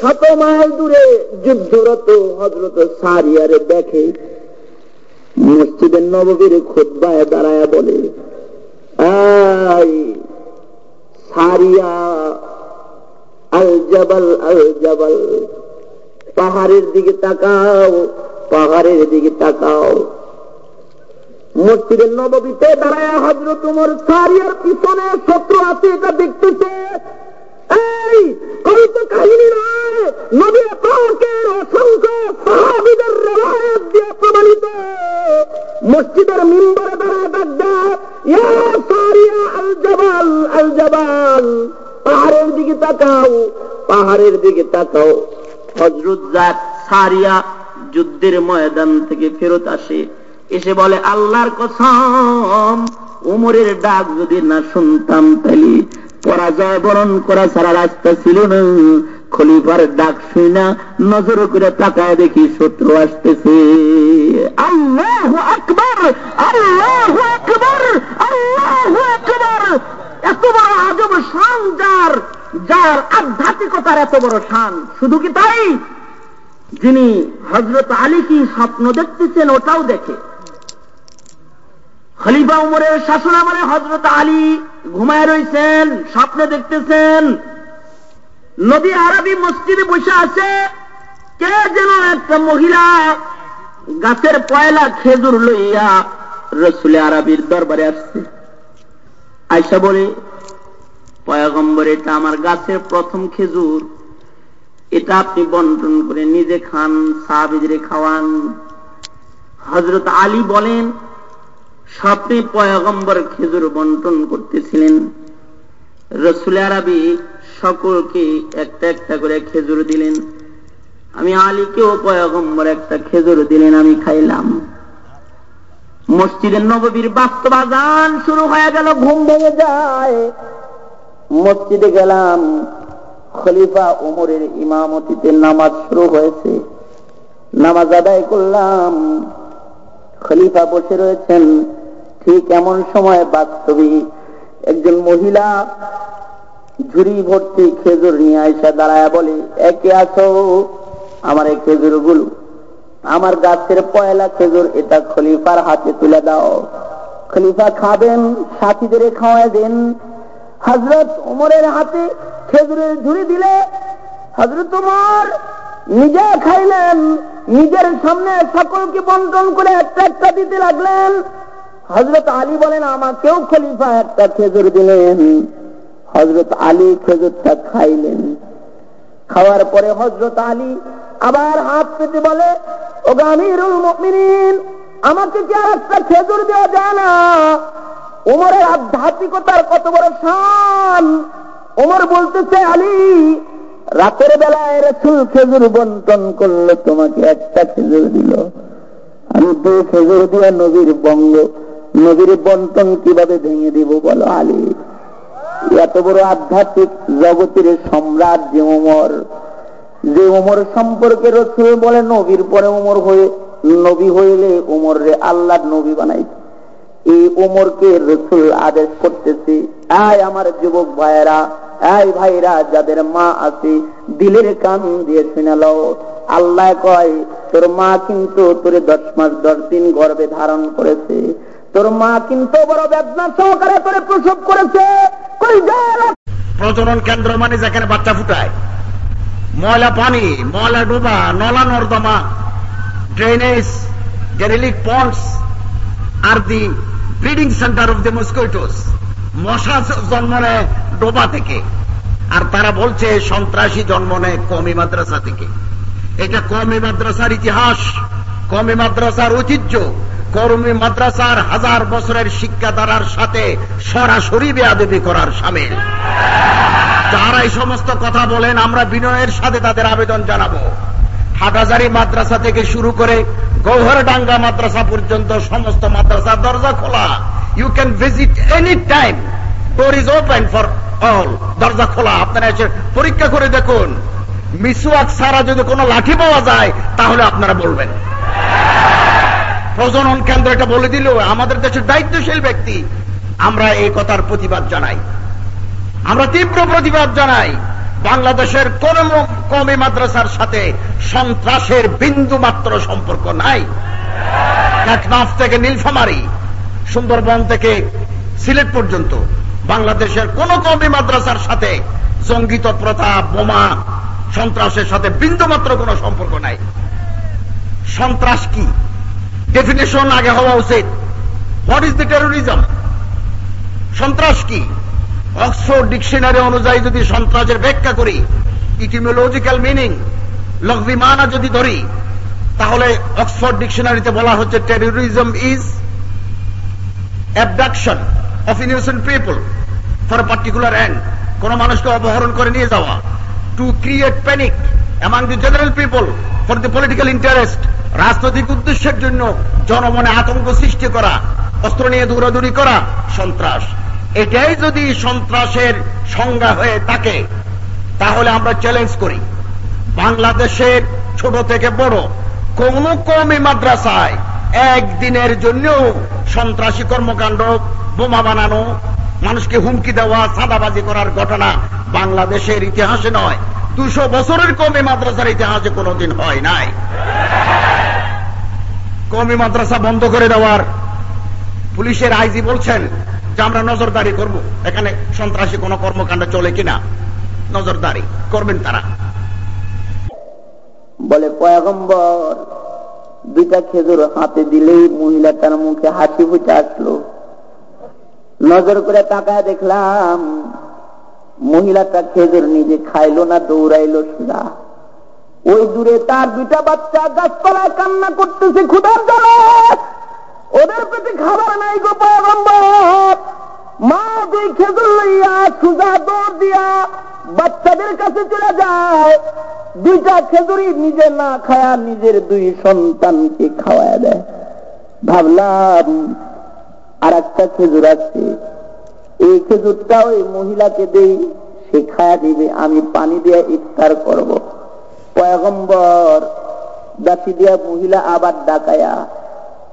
S2: শত মাইল দূরে যুদ্ধরত হজরত সারিয়ারে দেখে মসজিদের নববীর খোদ্ায় দাঁড়ায় বলে সারিয়া আল জবল আল জবল পাহাড়ের দিকে তাকাও, পাহাড়ের দিকে তাকাও। মসজিদের নববীতে দাঁড়ায় হজরত উমর সারিয়ার পিছনে শত্রু আছে, এটা দেখতেছে। মসজিদের মিম্বরে পাহাড়ের দিকে তাকাও, পাহাড়ের দিকে তাকাও। হজরত জাত সারিয়া যুদ্ধের ময়দান থেকে ফেরত আসে। এসে বলে, আল্লাহর কসম, উমরের ডাক যদি না শুনতাম তাহলে পরাজয় বরণ করা সারা রাস্তা ছিল না। খলিফার ডাক শুই না নজর করে তাকায় দেখি শত্রু আসতেছে। আল্লাহ আকবর আল্লাহ আকবর আল্লাহ আকবর। এত বড় আজব শান যার যার আধ্যাত্মিকতার এত বড় শান। শুধু কি তাই? যিনি হজরত আলী কি স্বপ্ন দেখতেছেন ওটাও দেখে। খলিফা উমরের শাসন আমলে হজরত আলী ঘুমায় রয়েছেন স্বপ্নে দেখতেছেন। নদী আরবি মসজিদে বসে আছে, কে যেন একটা মহিলা গাছের পয়লা খেজুর লইয়া রসুলে আরবির দরবারে আসছে। আয়সা বলে, পয়াগম্বর, এটা আমার গাছের প্রথম খেজুর। এটা আপনি বন্টন করে নিজে খান সাহাবিজরে খাওয়ান। হজরত আলী বলেন স্বপ্নে পয়গম্বর খেজুর বন্টন করতেছিলেন। রসুল আরবি সকলকে একটা একটা করে খেজুর দিলেন। আমি আলীকেও পয়গম্বর একটা খেজুর দিলেন, আমি খাইলাম। মসজিদের নববীর বাস্তবাজান শুরু হয়ে গেল, ঘুম ভেঙে যায়। মসজিদে গেলাম, খলিফা উমরের ইমামতিতে নামাজ শুরু হয়েছে। নামাজ আদায় করলাম। খলিফা বসে রয়েছেন, ঠিক এমন সময় বাস্তবী একজন মহিলা ঝুড়ি ভর্তি খেজুর নিয়ে আইসা দাঁড়ায় বলে, একে আছো? আমার এই খেজুরগুলো আমার গাছের পয়লা খেজুর, এটা খলিফার হাতে তুলে দাও। খলিফা খাবেন, সাথীদের খাওয়ায় দেন হজরত উমরের হাতে খেজুরের ঝুড়ি দিলে হজরত তোমার নিজে খাইলেন, নিজের সামনে সকলকে বন্টন করে একটা একটা দিতে লাগলেন। হজরত আলী বলেন, আমাকেও খলিফা একটা খেজুর দিলেন। হজরত আলী খেজুরটা খাইলেন। খাওয়ার পরে হজরত আলী আবার হাত পেতে বলে ও গামিরুল মমিন আমাকে কি আর একটা খেজুর দেওয়া যায় না? ওমরের আধ্যাত্মিকতার কত বড় শান। ওমর বলতেছে, আলী রাতের বেলায় রসুল খেজুর বন্টন করল, তোমাকে একটা খেজুর দিল। আমি দু খেজুর দিয়ে নবীর বঙ্গ, নবীর বন্টন কীভাবে ভেঙে দিব বলো আলী। এত বড় আধ্যাত্মিক জগতের সম্রাট যে ওমর যে ওমর সম্পর্কে রসুল বলে, নবীর পরে ওমর হয়ে, নবী হইলে ওমর রে আল্লাহ নবী বানাইছে। এই ওমরকে রসুল আদেশ করতেছে, আয় আমার যুবক ভাইয়েরা এই ভাইরা, যাদের মা আছে, দিলের কান দিয়ে শুনে লও। আল্লাহ কয়, তোর মা কিন্তু তোর দশ মাস, দশ দিন গর্বে ধারণ করেছে। তোর মা কিন্তু বড় বেদনা সহকারে তোরে প্রসব করেছে।
S3: প্রজনন কেন্দ্র মানে যেখানে বাচ্চা ফুটায়। ময়লা পানি, ময়লা ডোবা, নলা নর্দমা drainage derelict ponds R the breeding center of the mosquitoes মশা জন্ম নেয় ডোবা থেকে। আর তারা বলছে, সন্ত্রাসী জন্ম নেয় কমি মাদ্রাসা থেকে। এটা কমি মাদ্রাসার ইতিহাস কমি মাদ্রাসার ঐতিহ্য। কর্মী মাদ্রাসার হাজার বছরের শিক্ষাধারার সাথে সরাসরি বেয়াদেবী করার সামিল। যারা এই সমস্ত কথা বলেন, আমরা বিনয়ের সাথে তাদের আবেদন জানাব। হাটাজারি মাদ্রাসা থেকে শুরু করে গৌহরডাঙ্গা মাদ্রাসা পর্যন্ত সমস্ত মাদ্রাসার দরজা খোলা। You can visit any time door is open for all দরজা খোলা। আপনারা এসে পরীক্ষা করে দেখুন। মিসুয়াক ছাড়া যদি কোনো লাঠি পাওয়া যায়, তাহলে আপনারা বলবেন। প্রজনন কেন্দ্র এটা বলে দিল। আমাদের দেশের দায়িত্বশীল ব্যক্তি। আমরা এই কথার প্রতিবাদ জানাই। আমরা তীব্র প্রতিবাদ জানাই। বাংলাদেশের কোন কমে মাদ্রাসার সাথে সন্ত্রাসের বিন্দু মাত্র সম্পর্ক নাই। একনাফ থেকে নীলফামারি, সুন্দরবন থেকে সিলেট পর্যন্ত বাংলাদেশের কোন কমে মাদ্রাসার সাথে জঙ্গি তৎপ্রতা, বোমা, সন্ত্রাসের সাথে বিন্দু মাত্র কোন সম্পর্ক নাই। সন্ত্রাস কি? ডেফিনেশন আগে হওয়া উচিত। হোয়াট ইজ দ্য টেরোরিজম সন্ত্রাস কি? অক্সফোর্ড ডিকশনারি অনুযায়ী যদি সন্ত্রাসের ব্যাখ্যা করি, ইটিমোলজিক্যাল মিনিং লঘবি মানা যদি ধরি, তাহলে অক্সফোর্ড ডিকশনারিতে বলা হচ্ছে terrorism is abduction of innocent people for particular end কোন মানুষকে অপহরণ করে নিয়ে যাওয়া to create panic among the general people for the political interest রাজনৈতিক উদ্দেশ্যের জন্য জনমনে আতঙ্ক সৃষ্টি করা, অস্ত্র নিয়ে দৌড়াদৌড়ি করা, সন্ত্রাস। এটাই যদি সন্ত্রাসের সংজ্ঞা হয়ে থাকে, তাহলে আমরা চ্যালেঞ্জ করি। বাংলাদেশের ছোট থেকে বড় কোন কমে মাদ্রাসায় একদিনের জন্য সন্ত্রাসী কর্মকাণ্ড, বোমা বানানো, মানুষকে হুমকি দেওয়া সাদাবাজি করার ঘটনা বাংলাদেশের ইতিহাসে নয়। দুশো বছরের কমে মাদ্রাসার ইতিহাসে কোনোদিন হয় নাই। কমে মাদ্রাসা বন্ধ করে দেওয়ার পুলিশের আইজি বলছেন যে আমরা নজরদারি করব। এখানে সন্ত্রাসী কোন কর্মকাণ্ড চলে কিনা? নজরদারি করবেন তারা।
S2: বলে, পয়গম্বর, দুইটা খেজুর হাতে দিলেই মহিলাটার মুখে হাসি ফুটে আসলো। নজর করে তাকায় দেখলাম, মহিলাটা খেজুর নিজে খাইলো না, দৌড়াইলো সুদা ওই দূরে তার দুইটা বাচ্চা গাছতলায় কান্না করতেছে ক্ষুদার জন্য ওদের পেটে খাবার নাই গো পয়গম্বর। মা দুই লইয়া, সুজা দৌড় দিয়া বাচ্চাদের কাছে চলে যায় দুইটা খেজুরি নিজে না খায়া নিজের দুই সন্তানকে খাওয়ায় দেয়। ভাবলাম আর একটা খেজুর আছে। এই খেজুরটা ওই মহিলাকে দেই, সে খায়া দিবে, আমি পানি দিয়ে ইফতার করব। পয়গম্বর, দাসি দিয়া মহিলা আবার ডাকায়া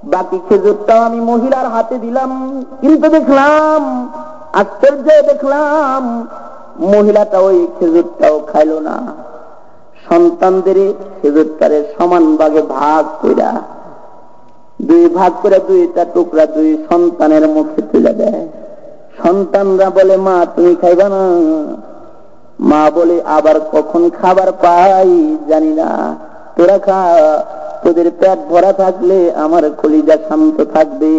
S2: বাকি খেজুরটাও আমি মহিলার হাতে দিলাম। কিন্তু দেখলাম, আশ্চর্য দেখলাম, মহিলাটা ওই খেজুরটাও খাইল না। সন্তানদের খেজুরটারে সমান ভাগে ভাগ কইরা, দুই ভাগ করে দুইটা টুকরা দুই সন্তানের মুখে তুলে দেয়। সন্তানরা বলে, মা, তুমি খাইবা না? মা বলে, আবার কখন খাবার পাই জানি না। তোরা খা। তোদের পেট ভরা থাকলে আমার কলিজা শান্ত থাকবে।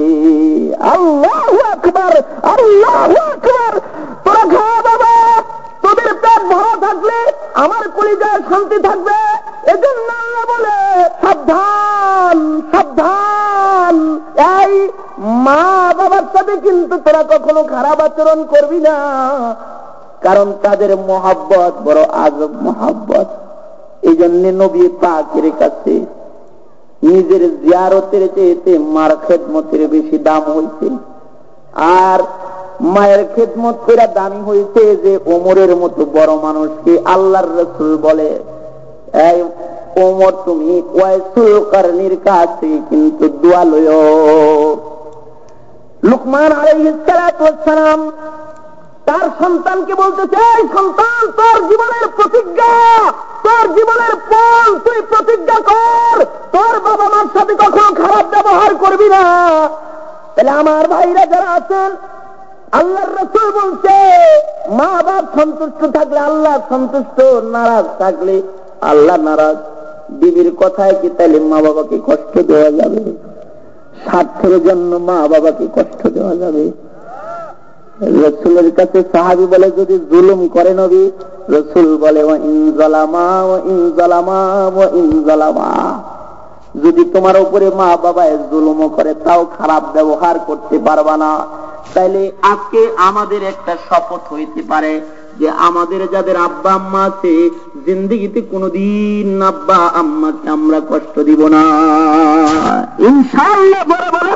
S2: আল্লাহ আকবার আল্লাহ আকবার। তোরা খা বাবা, তোদের পেট ভরা থাকলে আমার কলিজায় শান্তি থাকবে। এজন্য বলে, সাবধান সাবধান। এই মা বাবার সাথে কিন্তু তোরা কখনো খারাপ আচরণ করবি না। কারণ তাদের মহাব্বত বড় আজব মহাব্বত। এই জন্য নবী পাকের কাছে নিজের জিয়ারতের চেয়েতে মার খেদমতের বেশি দাম হয়েছে আর মায়ের খেদমত করে দামি হয়েছে যে ওমরের মতো বড় মানুষকে আল্লাহর রসুল বলে, এই ওমর, তুমি কারণির কাছে কিন্তু দোয়া লুকমান আলাইসালাম তার সন্তানকে বলতেছে এই সন্তান, তোর জীবনের প্রতিজ্ঞা, তোর জীবনের পল তুই প্রতিজ্ঞা কর। তোর বাবা মার সাথে কখনো খারাপ ব্যবহার করবি না। তাহলে আমার ভাইরা যারা আছেন, আল্লাহর রসুল বলছে মা বাপ সন্তুষ্ট থাকলে আল্লাহ সন্তুষ্ট, নারাজ থাকলে আল্লাহ নারাজ। বিবির কথায় কি তাহলে মা বাবাকে কষ্ট দেওয়া যাবে? স্বার্থের জন্য মা বাবাকে কষ্ট দেওয়া যাবে? রসুলের কাছে সাহাবি বলে, যদি জুলুম করে নবী, রসুল বলে ও ইনজলামা ও ইনজলামা ও ইনজলামা যদি তোমার উপরে মা বাবা জুলুম করে, তাও খারাপ ব্যবহার করতে পারবা না। তাইলে আজকে আমাদের একটা শপথ হইতে পারে যে আমাদের যাদের আব্বা আম্মা আছে, জিন্দিগিতে কোনদিন আব্বা আম্মাকে আমরা কষ্ট দিব না। ইনশাল্লাহ বলে বলে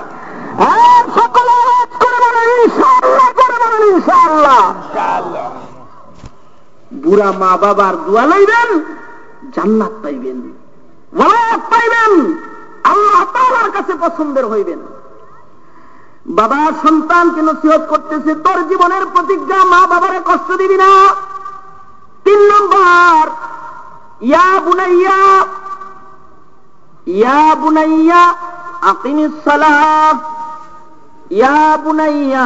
S2: বুড়া মা বাবার দোয়া লইবেন, জান্নাত পাইবেন। পাইবেন, আল্লাহ তালার কাছে পছন্দের হইবেন। বাবা সন্তানকে নসিহত করতেছে, তোর জীবনের প্রতিজ্ঞা মা বাবারে কষ্ট দিবি না। তিন নম্বর, ইয়া বুনাইয়া ইয়া বুনাইয়া সালাহ ইয়া বুনাইয়া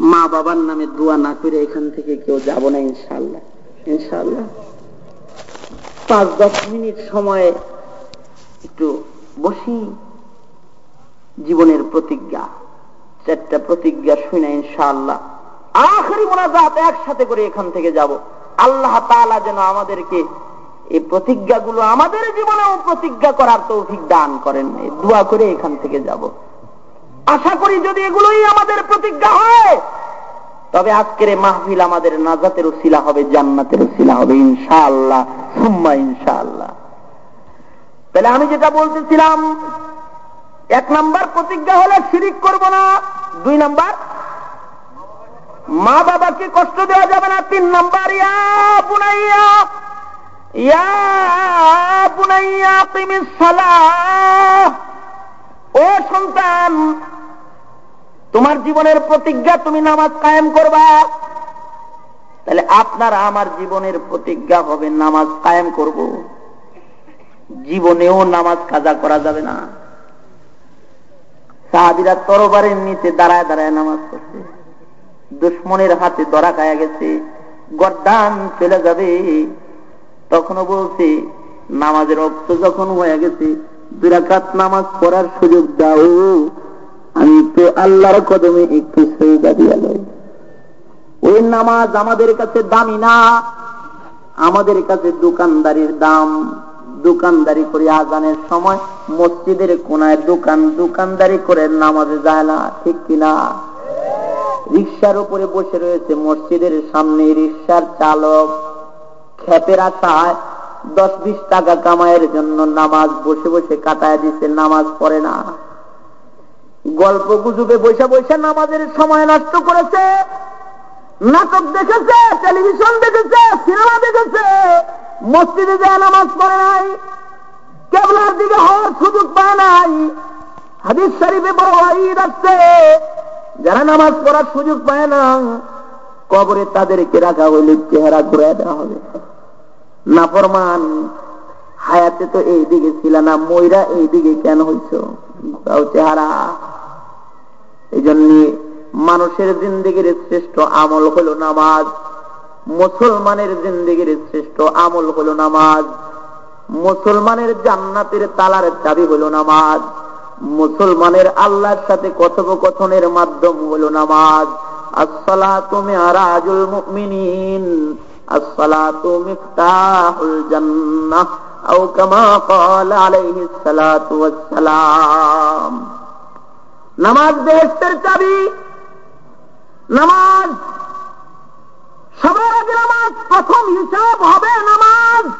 S2: মা বাবার নামে দোয়া না করে এখান থেকে কেউ যাব না ইনশাল্লাহ ইনশাল্লাহ পাঁচ, দশ মিনিট সময়ে একটু বসি। জীবনের প্রতিজ্ঞা, চারটা প্রতিজ্ঞা শুনে ইনশাআল্লাহ আখরি মোনাজাত একসাথে করে এখান থেকে যাব। আল্লাহ তাআলা যেন আমাদেরকে এই প্রতিজ্ঞাগুলো আমাদের জীবনেও প্রতিজ্ঞা করার তৌফিক দান করেন। দোয়া করে এখান থেকে যাব। আশা করি যদি এগুলোই আমাদের প্রতিজ্ঞা হয়, তবে আজকের মাহফিল আমাদের নাজাতের শিলা হবে, জান্নাতের শিলা হবে, ইনশাআল্লাহ, সুম্মা ইনশাআল্লাহ। তাহলে আমি যেটা বলতেছিলাম, এক নাম্বার প্রতিজ্ঞা হলে শিরিক করব না, দুই নাম্বার, মা বাবাকে কষ্ট দেওয়া যাবে না, তিন নাম্বার, ইয়া বুনাইয়া ইয়া বুনাইয়া ও সন্তান, তোমার জীবনের প্রতিজ্ঞা তুমি নামাজ কায়েম করবা। তাহলে আপনার আমার জীবনের প্রতিজ্ঞা হবে নামাজ কায়েম করব। জীবনেও নামাজ কাজা করা যাবে না। সাহাবিরা তরবারের নিচে দাঁড়ায় দাঁড়ায় নামাজ পড়ছে। দুশ্মনের হাতে দরা খায়া গেছে, গরদান চলে যাবে। তখনও বলছে, নামাজের রক্ত যখন হয়ে গেছে দুরাকাত নামাজ পড়ার সুযোগ দাও। আমি তো আল্লাহর কদমে একটু সৈদা দিয়া লই। ওই নামাজ আমাদের কাছে দামি না। আমাদের কাছে দোকানদারির দাম। দোকানদারি করে আজানের সময় মসজিদের কোনায় দোকান, দোকানদারি করে নামাজে যায় না, ঠিক কিনা? রিক্সার উপরে বসে রয়েছে মসজিদের সামনে রিক্সার চালক। খেপের আশায় দশ বিশ টাকা কামাইয়ের জন্য নামাজ বসে বসে কাটায় দিছে, নামাজ পড়ে না। গল্প গুজবে বসে বসে নামাজের সময় নষ্ট করেছে। নাটক দেখেছে, টেলিভিশন দেখেছে, সিনেমা দেখেছে। মসজিদে যায় নামাজ পড়ে নাই। কেবলার দিকে হওয়ার সুযোগ পায় নাই। হাদিস শরীফে বড় ঈদ আসছে যারা নামাজ পড়ার সুযোগ পায় না, কবরে তাদেরকে রাখা হইলে চেহারা ঘুরে দেওয়া হবে। নাফরমান, হায়াতে তো এই দিকে ছিল না, ময়রা এই দিকে কেন হইছ? চেহারা। এই জন্য মানুষের জিন্দগির শ্রেষ্ঠ আমল হলো নামাজ, মুসলমানের জিন্দগির শ্রেষ্ঠ আমল হলো নামাজ, মুসলমানের জান্নাতের তালার চাবি হলো নামাজ, মুসলমানের আল্লাহর সাথে কথোপকথনের মাধ্যম হলো নামাজ। আসসালা তুমি আরাজুল মুমিনিন। সালাতু নামাজ বেহেশতের চাবি। নামাজ। সবার আগে নামাজ প্রথম হিসাব হবে নামাজ।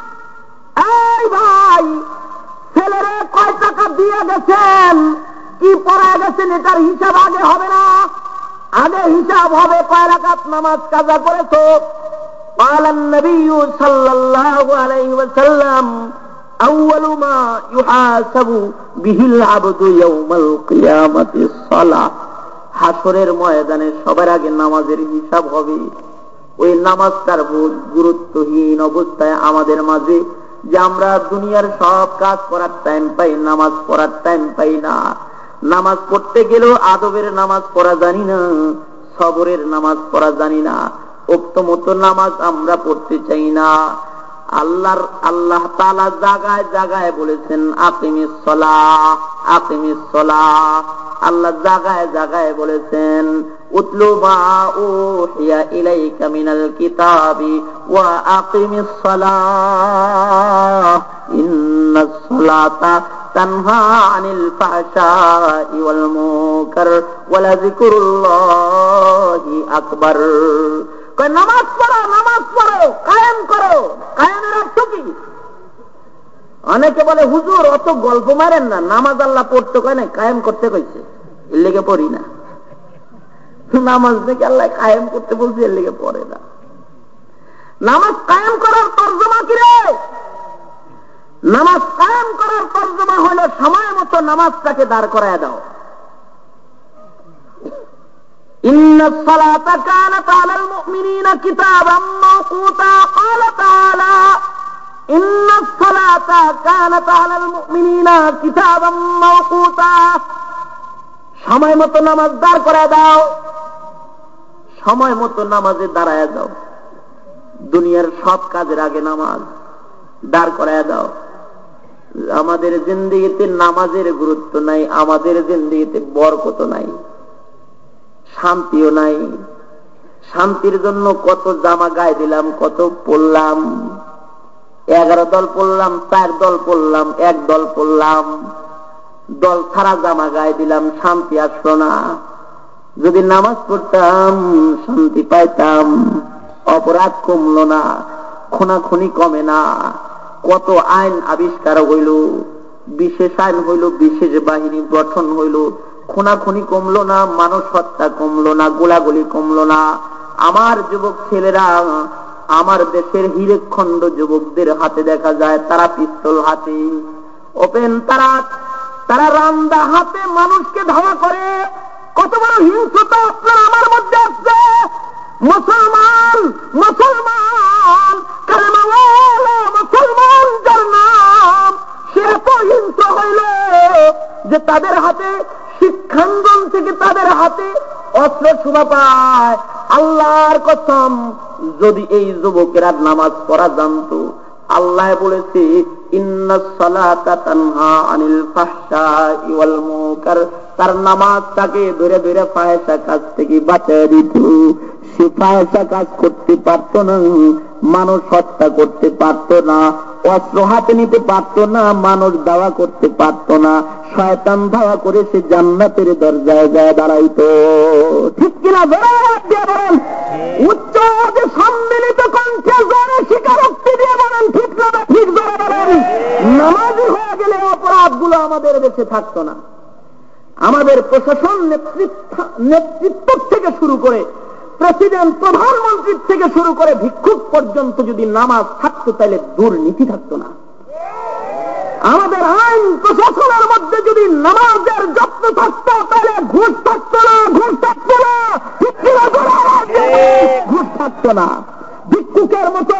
S2: এই ভাই, ছেলেরে কয় টাকা দিয়ে গেছেন? কি পড়া গেছেন এটার হিসাব আগে হবে না? আগে হিসাব হবে কয় রাকাত নামাজ কাজা করেছ? قال النبي صلى الله عليه وسلم أول ما يحاسب به العبد يوم القيامة الصلاة হাসরের ময়দানে সবার আগে নামাজের হিসাব হবে ওই নামাজটার গুরুত্বহীন অবস্থায় আমাদের মাঝে যে আমরা দুনিয়ার সব কাজ করার টাইম পাই নামাজ পড়ার টাইম পাই না নামাজ পড়তে গেলেও আদবের নামাজ পড়া জানি না সবরের নামাজ পড়া জানি না মতো নামাজ আমরা পড়তে চাই না। আল্লাহর, আল্লাহ তালা জাগায় জাগায় বলেছেন, আকিমিস আল্লাহ জাগায় জাগায় বলেছেন, উতলু মা উহিয়া মিনাল কিতাবি ওয়া আকিমিস সালাহ। তানহা আনিল ফাহশাই ওয়াল মুনকার ওয়া লাযিকরুল্লাহি আকবার। নামাজ পড়ো নামাজ পড়ো, কায়েম করো। কায়েমের অর্থ কি? অনেকে বলে, হুজুর, অত গল্প মারেন না। নামাজ আল্লাহ পড়তে কয় না কায়েম করতে কইছে। এর লেগে পড়ি না। নামাজ থেকে আল্লাহ কায়েম করতে বলছে, এর লেগে পড়ে না। নামাজ কায়েম করার তর্জমা কি রে? নামাজ কায়েম করার তর্জমা হলো সময় মতো নামাজটাকে দাঁড় করায় দাও। إن الصلاة كانت على المؤمنين كتابا موقوتا قال تعالى إن الصلاة كانت على المؤمنين كتابا موقوتا সময় মতো নামাজ দাঁড় করে দাও সময় মতো নামাজে দাঁড়ায় দাও দুনিয়ার সব কাজের আগে নামাজ দাঁড় করায় দাও আমাদের জিন্দিগিতে নামাজের গুরুত্ব নাই আমাদের জিন্দিগিতে বরকত নাই শান্তিও নাই। শান্তির জন্য কত জামা গায়ে দিলাম, কত পড়লাম। এগারো দল পড়লাম, চার দল পড়লাম, এক দল পড়লাম। দল ছাড়া জামা গায়ে দিলাম, শান্তি আসলো না। যদি নামাজ পড়তাম, শান্তি পাইতাম। অপরাধ কমলো না, খুনাখুনি কমে না। কত আইন আবিষ্কার হইল, বিশেষ আইন হইল, বিশেষ বাহিনী গঠন হইল। খুনাখুনি কমলো না মানুষ হত্যা কমলো না, গোলাগুলি কমলো না। আমার যুবক ছেলেরা, আমার দেশের হিরেখণ্ড যুবকদের হাতে দেখা যায়, তারা পিস্তল হাতে। ওপেন, তারা তারা রান্দা হাতে মানুষকে ধাওয়া করে। কত বড় হিংসতা আপনার আমার মধ্যে আসছে। মুসলমান মুসলমান মুসলমান এত হইল যে তাদের হাতে শিক্ষাঙ্গন থেকে তাদের হাতে অস্ত্র শোভা পায়। আল্লাহর কথম যদি এই যুবকেরা নামাজ পড়া জানত, আল্লাহ বলেছে তার নামাজ তাকে ধরে ধরে ফায়সা কাজ থেকে বাঁচাই দিত। সে ফায়সা কাজ করতে পারত না, মানুষ হত্যা করতে পারত না, অস্ত্র হাতে নিতে পারত না, মানুষ দাওয়া করতে পারত না, শয়তান ধাওয়া করে সে জান্নাতের দরজায় যায় দাঁড়াইতো। ঠিক কিনা বলেন? উচ্চ সম্মিলিত কণ্ঠে জোরে স্বীকারোক্তি দিয়ে বলেন, ঠিক না ঠিক জোরে বলেন? নামাজি হয়ে গেলে অপরাধগুলো আমাদের দেশে থাকতো না। আমাদের প্রশাসন নেতৃত্ব থেকে শুরু করে প্রেসিডেন্ট প্রধানমন্ত্রীর থেকে শুরু করে ভিক্ষুক পর্যন্ত যদি নামাজ থাকতো, তাহলে দুর্নীতি থাকতো না। আমাদের আইন প্রশাসনের মধ্যে যদি নামাজের যত্ন থাকতো, তাহলে ঘুষ থাকতো না, ঘুষ থাকতো না ঘুষ থাকতো না। ভিক্ষুকের মতো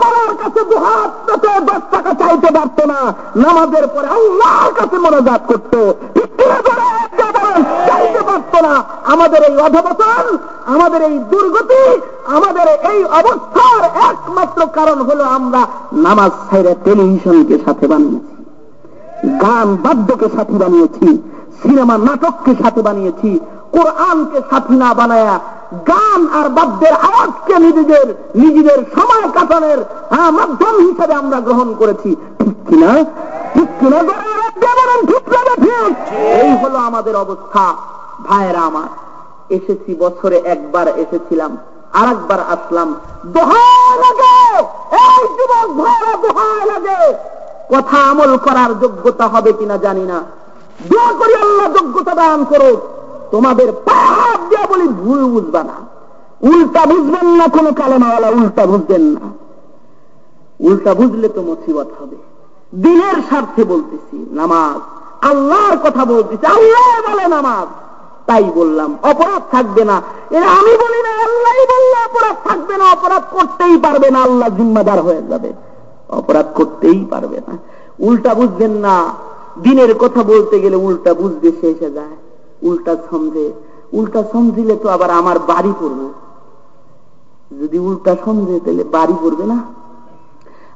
S2: করার কাছে দুহাত পেতে দশ টাকা চাইতে পারতো না। নামাজের পরে আল্লাহর কাছে মনোজাত করতো। চাইতে পারতো না। আমাদের এই অধবতন আমাদের এই দুর্গতি, আমাদের এই অবস্থার একমাত্র কারণ হলো আমরা নামাজ ছাইরে টেলিভিশনকে সাথে বানিয়েছি, গান বাদ্যকে সাথী বানিয়েছি, সিনেমা নাটককে সাথে বানিয়েছি, কোরআনকে সাথী না বানায়া গান আর বাদ্যের আওয়াজকে নিজেদের নিজেদের সময় কাটানোর মাধ্যম হিসেবে আমরা গ্রহণ করেছি। ঠিক কিনা? ঠিক কিনা? এই হলো আমাদের অবস্থা, ভাইয়েরা আমার। এসেছি বছরে একবার এসেছিলাম আর একবার আসলাম কথা আমল করার যোগ্যতা হবে কিনা জানি না। দোয়া করি আল্লাহ যোগ্যতা দান করুক। তোমাদের পাপ দিয়ে বলি ভুল বুঝবা না। উল্টা বুঝবেন না, কোনো কালেমাওয়ালা উল্টা বুঝবেন না। উল্টা বুঝলে তো মুসিবত হবে। দিনের স্বার্থে বলতেছি, নামাজ। আল্লাহর কথা বলতেছি, আল্লাহ বলে নামাজ। তাই বললাম, অপরাধ থাকবে না। এরা আমি বলি না আল্লাহ বললে, অপরাধ থাকবে না, অপরাধ করতেই পারবে না, আল্লাহ জিম্মাদার হয়ে যাবে। অপরাধ করতেই পারবে না। উল্টা বুঝবেন না, দিনের কথা বলতে গেলে উল্টা বুঝতে এসে যায়। উল্টা সমঝে, উল্টা সমঝিলে তো আবার আমার বাড়ি পড়বে। যদি উল্টা সমঝে তাহলে বাড়ি পড়বে না।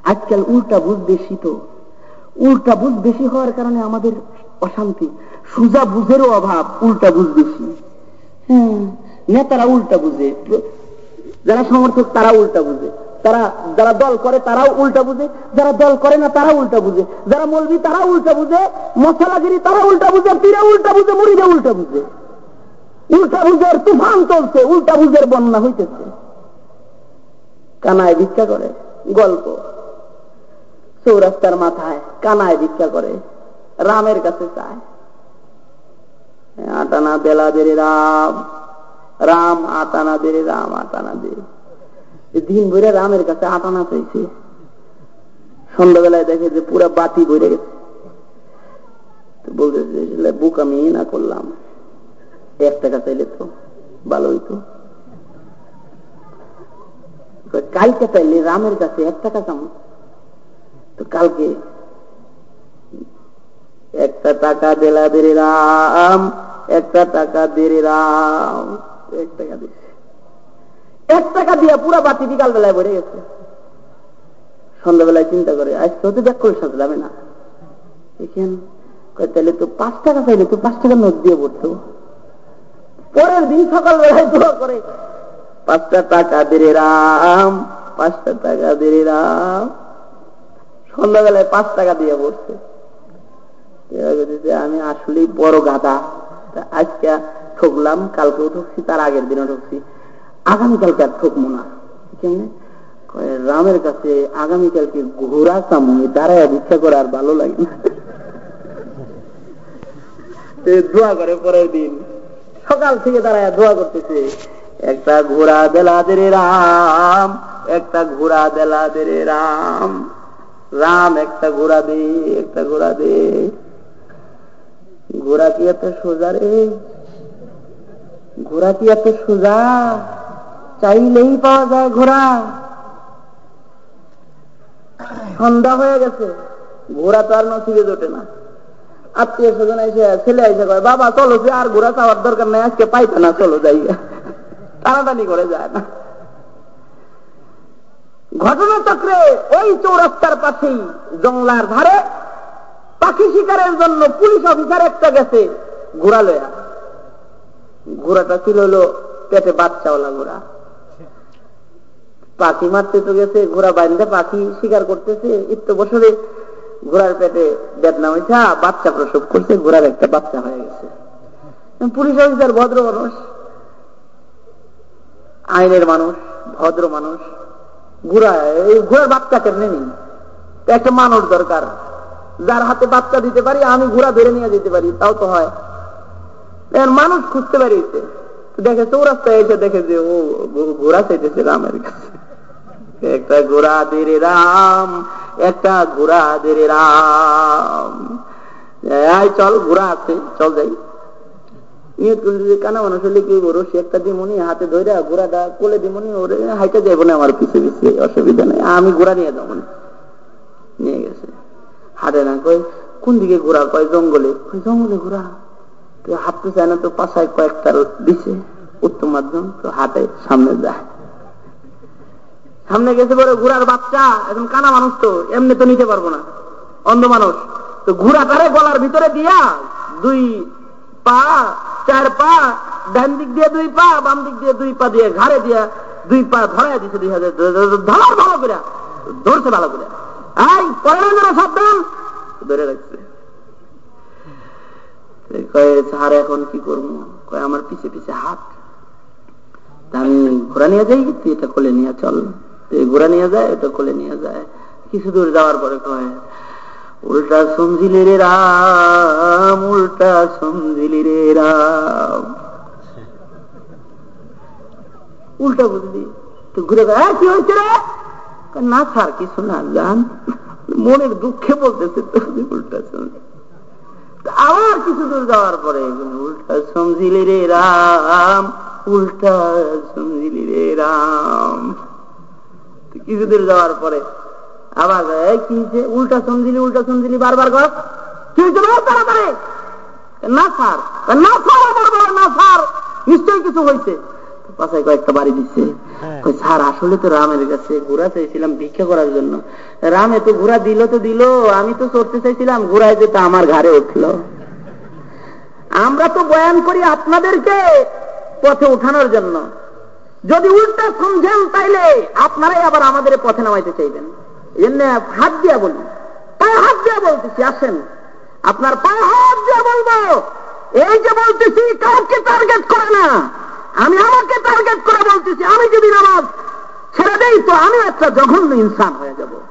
S2: আজকাল উল্টা বুঝ বেশি তো। উল্টা বুঝ বেশি হওয়ার কারণে আমাদের অশান্তি। সুজা বুঝেরও অভাব, উল্টা বুঝ বেশি। হ্যাঁ নেতারা উল্টা বুঝে। যারা সমর্থক, তারা উল্টা বুঝে। তারা যারা দল করে তারাও উল্টা বুঝে, যারা দল করে না তারা উল্টা বুঝে, যারা মলবি তারা উল্টা বুঝে, মশলাগিরি তারা উল্টা বুঝে পীরা উল্টা বুঝে মুড়িরা উল্টা বুঝে। উল্টা বুঝের তুফান চলছে, উল্টা বুঝের বন্যা হইতেছে। কানায় ভিক্ষা করে, গল্প। চৌরাস্তার মাথায় কানায় ভিক্ষা করে, রামের কাছে চায়। আটানা বেলা বেড়ে রাম রাম আটানা বেড়ে রাম, আটানা দে দিন ভরে রামের কাছে আটানা চাইছে। সন্ধ্যাবেলায় দেখে যে পুরা বাতি ভরে গেছে। বলতেছে বুক আমি না করলাম। এক টাকা চাইলে তো ভালো হইতো। কালকে চাইলে রামের কাছে এক টাকা চাম তো কালকে একটা টাকা দেলা দেরে রাম একটা টাকা দেরে রাম এক টাকা দিচ্ছে এক টাকা দিয়ে পুরা বাতি বিকাল বেলায় ভরে গেছে। সন্ধ্যাবেলায় চিন্তা করে আজকে হতে ব্যাক করে সাজলামে না। এখান তাহলে তো পাঁচ টাকা চাইলে তো পাঁচ টাকা নোট দিয়ে পড়তো পরের দিন সকালবেলায় দোয়া করে, পাঁচটা টাকা দেরে রাম, পাঁচটা টাকা দেরে রাম। সন্ধ্যাবেলায় পাঁচ টাকা দিয়ে পড়ছে আমি আসলেই বড় গাদা আজকে ঠকলাম, কালকেও ঠকছি, তার আগের দিনও ঠকছি। আগামীকালকে আর ঠকবো না। কেমনে রামের কাছে আগামীকালকে ঘোরা সামনে দাঁড়ায় ভিক্ষা করে আর ভালো লাগে না। দোয়া করে পরের দিন। সকাল থেকে দাঁড়ায় দোয়া করতেছে, একটা ঘোড়া দেলাদের রাম, একটা ঘোড়া দেলাদের রাম রাম একটা ঘোড়া দে, একটা ঘোড়া দে। ঘোড়া কি এত সোজা রে? ঘোড়া কি এত সোজা? চাইলেই পাওয়া যায় ঘোড়া। সন্ধ্যা হয়ে গেছে। ঘোড়া তো আর নসিবে জোটে না। আত্মীয় স্বজন এসে ছেলে এসে কয়, বাবা, চলো যে আর ঘোড়া চাওয়ার দরকার নেই, আজকে পাইতে না, চলো যাই। টানাটানি করে যায় না। ঘটনা চক্রে ওই চৌরাস্তার পাশেই জংলার ধারে, পাখি শিকারের জন্য পুলিশ অফিসার একটা গেছে, ঘোড়া লয়া। ঘোড়াটা ছিল হলো পেটে বাচ্চাওয়ালা ঘোড়া। পাখি মারতে তো গেছে, ঘোড়া বাইন্দে পাখি শিকার করতেছে। ইত্য বছরে ঘোড়ার পেটে বেদনা হয়েছে বাচ্চা প্রসব করছে, ঘোড়ার একটা বাচ্চা হয়ে গেছে। পুলিশ অফিসার ভদ্র মানুষ, আইনের মানুষ, ভদ্র মানুষ। ঘোড়া, এই ঘোড়ার বাচ্চা কেমনে নিন একটা মানুষ দরকার। যার হাতে বাচ্চা দিতে পারি, আমি ঘোড়া ধরে নিয়ে যেতে পারি, তাও তো হয়। মানুষ খুঁজতে পারিছে দেখে চৌরাস্তায় এসে দেখে যে, ও, ঘোড়া চাইতেছে রামের কাছে। একটা ঘোড়া দেরে রাম, একটা ঘোড়া দেরে রাম। চল, ঘোড়া আছে, চল যাই। কানা মানুষ হলে কি রশি একটা দিমনি হাতে ধরে কোলে দিমনি ওরে যাব না আমার পিছিয়ে পিছিয়ে অসুবিধা নেই। আমি ঘোড়া নিয়ে যাব নিয়ে গেছে। হাটে না কয়, কোন দিকে ঘোরা কয়, জঙ্গলে। জঙ্গলে ঘোরা তো হাঁটতে চায় না তো পাশায় কয়েকটা দিছে। উত্তম মাধ্যম তো হাটে, সামনে যায়। সামনে গেছে পরে ঘোড়ার বাচ্চা এখন কানা মানুষ তো, এমনি তো নিতে পারব না। অন্ধ মানুষ। তো ঘোড়াটারে গলার ভিতরে দিয়া দুই পা, চার পা, ডান দিক দিয়ে দুই পা, বাম দিক দিয়ে দুই পা দিয়ে ঘাড়ে দিয়া দুই পা ধরাই দিছে দুই হাজার ধরার ভালো করে, ধরছে ভালো করে। আই পরে সাবধান। ধরে রাখছে। স্যার, এখন কি করব? কয়ে, আমার পিছে পিছে হাত। আমি ঘোরা নিয়ে যাই তুই এটা কোলে নিয়ে চল। ঘোরা নিয়ে যায়, এটা কোলে নিয়ে যায়। কিছু দূর যাওয়ার পরে কয়, উল্টা সমঝিলি রে রাম, উল্টা সমঝিলি রে রাম। উল্টা বুঝলি তো ঘুরে কি হয়েছে না স্যার, কিছু না, জান, মনের দুঃখে বলতেছে উল্টা সমঝি আবার কিছু দূর যাওয়ার পরে উল্টা সমঝিলি রে রাম, উল্টা সমঝিলি রে রাম। কিছু দূর যাওয়ার পরে। আবার কি উল্টা সমঝিলি উল্টা সমঝিলি বারবার কর। কি তাড়াতাড়ি? না স্যার না স্যার না স্যার। নিশ্চয়ই কিছু হয়েছে। পাশায় কয়েকটা বাড়ি দিচ্ছে। হ্যাঁ। স্যার আসলে তো রামের কাছে ঘোরা চাইছিলাম ভিক্ষা করার জন্য। রাম এত ঘোরা দিল তো দিল আমি তো চড়তে চাইছিলাম ঘোরায় যেটা আমার ঘাড়ে উঠল। আমরা তো বয়ান করি আপনাদেরকে পথে উঠানোর জন্য। যদি উল্টা সমঝেন তাইলে আপনারাই আবার আমাদের পথে নামাইতে চাইবেন। এমনি হাত দিয়া বলি। পায়ে হাত দিয়া বলতেছি, আসেন। আপনার পায়ে হাত দিয়া বলব। এই যে বলতেছি, কাউকে টার্গেট করে না। আমি আমাকে টার্গেট করে বলতেছি, আমি যদি নামাজ ছেড়ে দেই, তো আমি একটা জঘন্য ইনসান হয়ে যাব।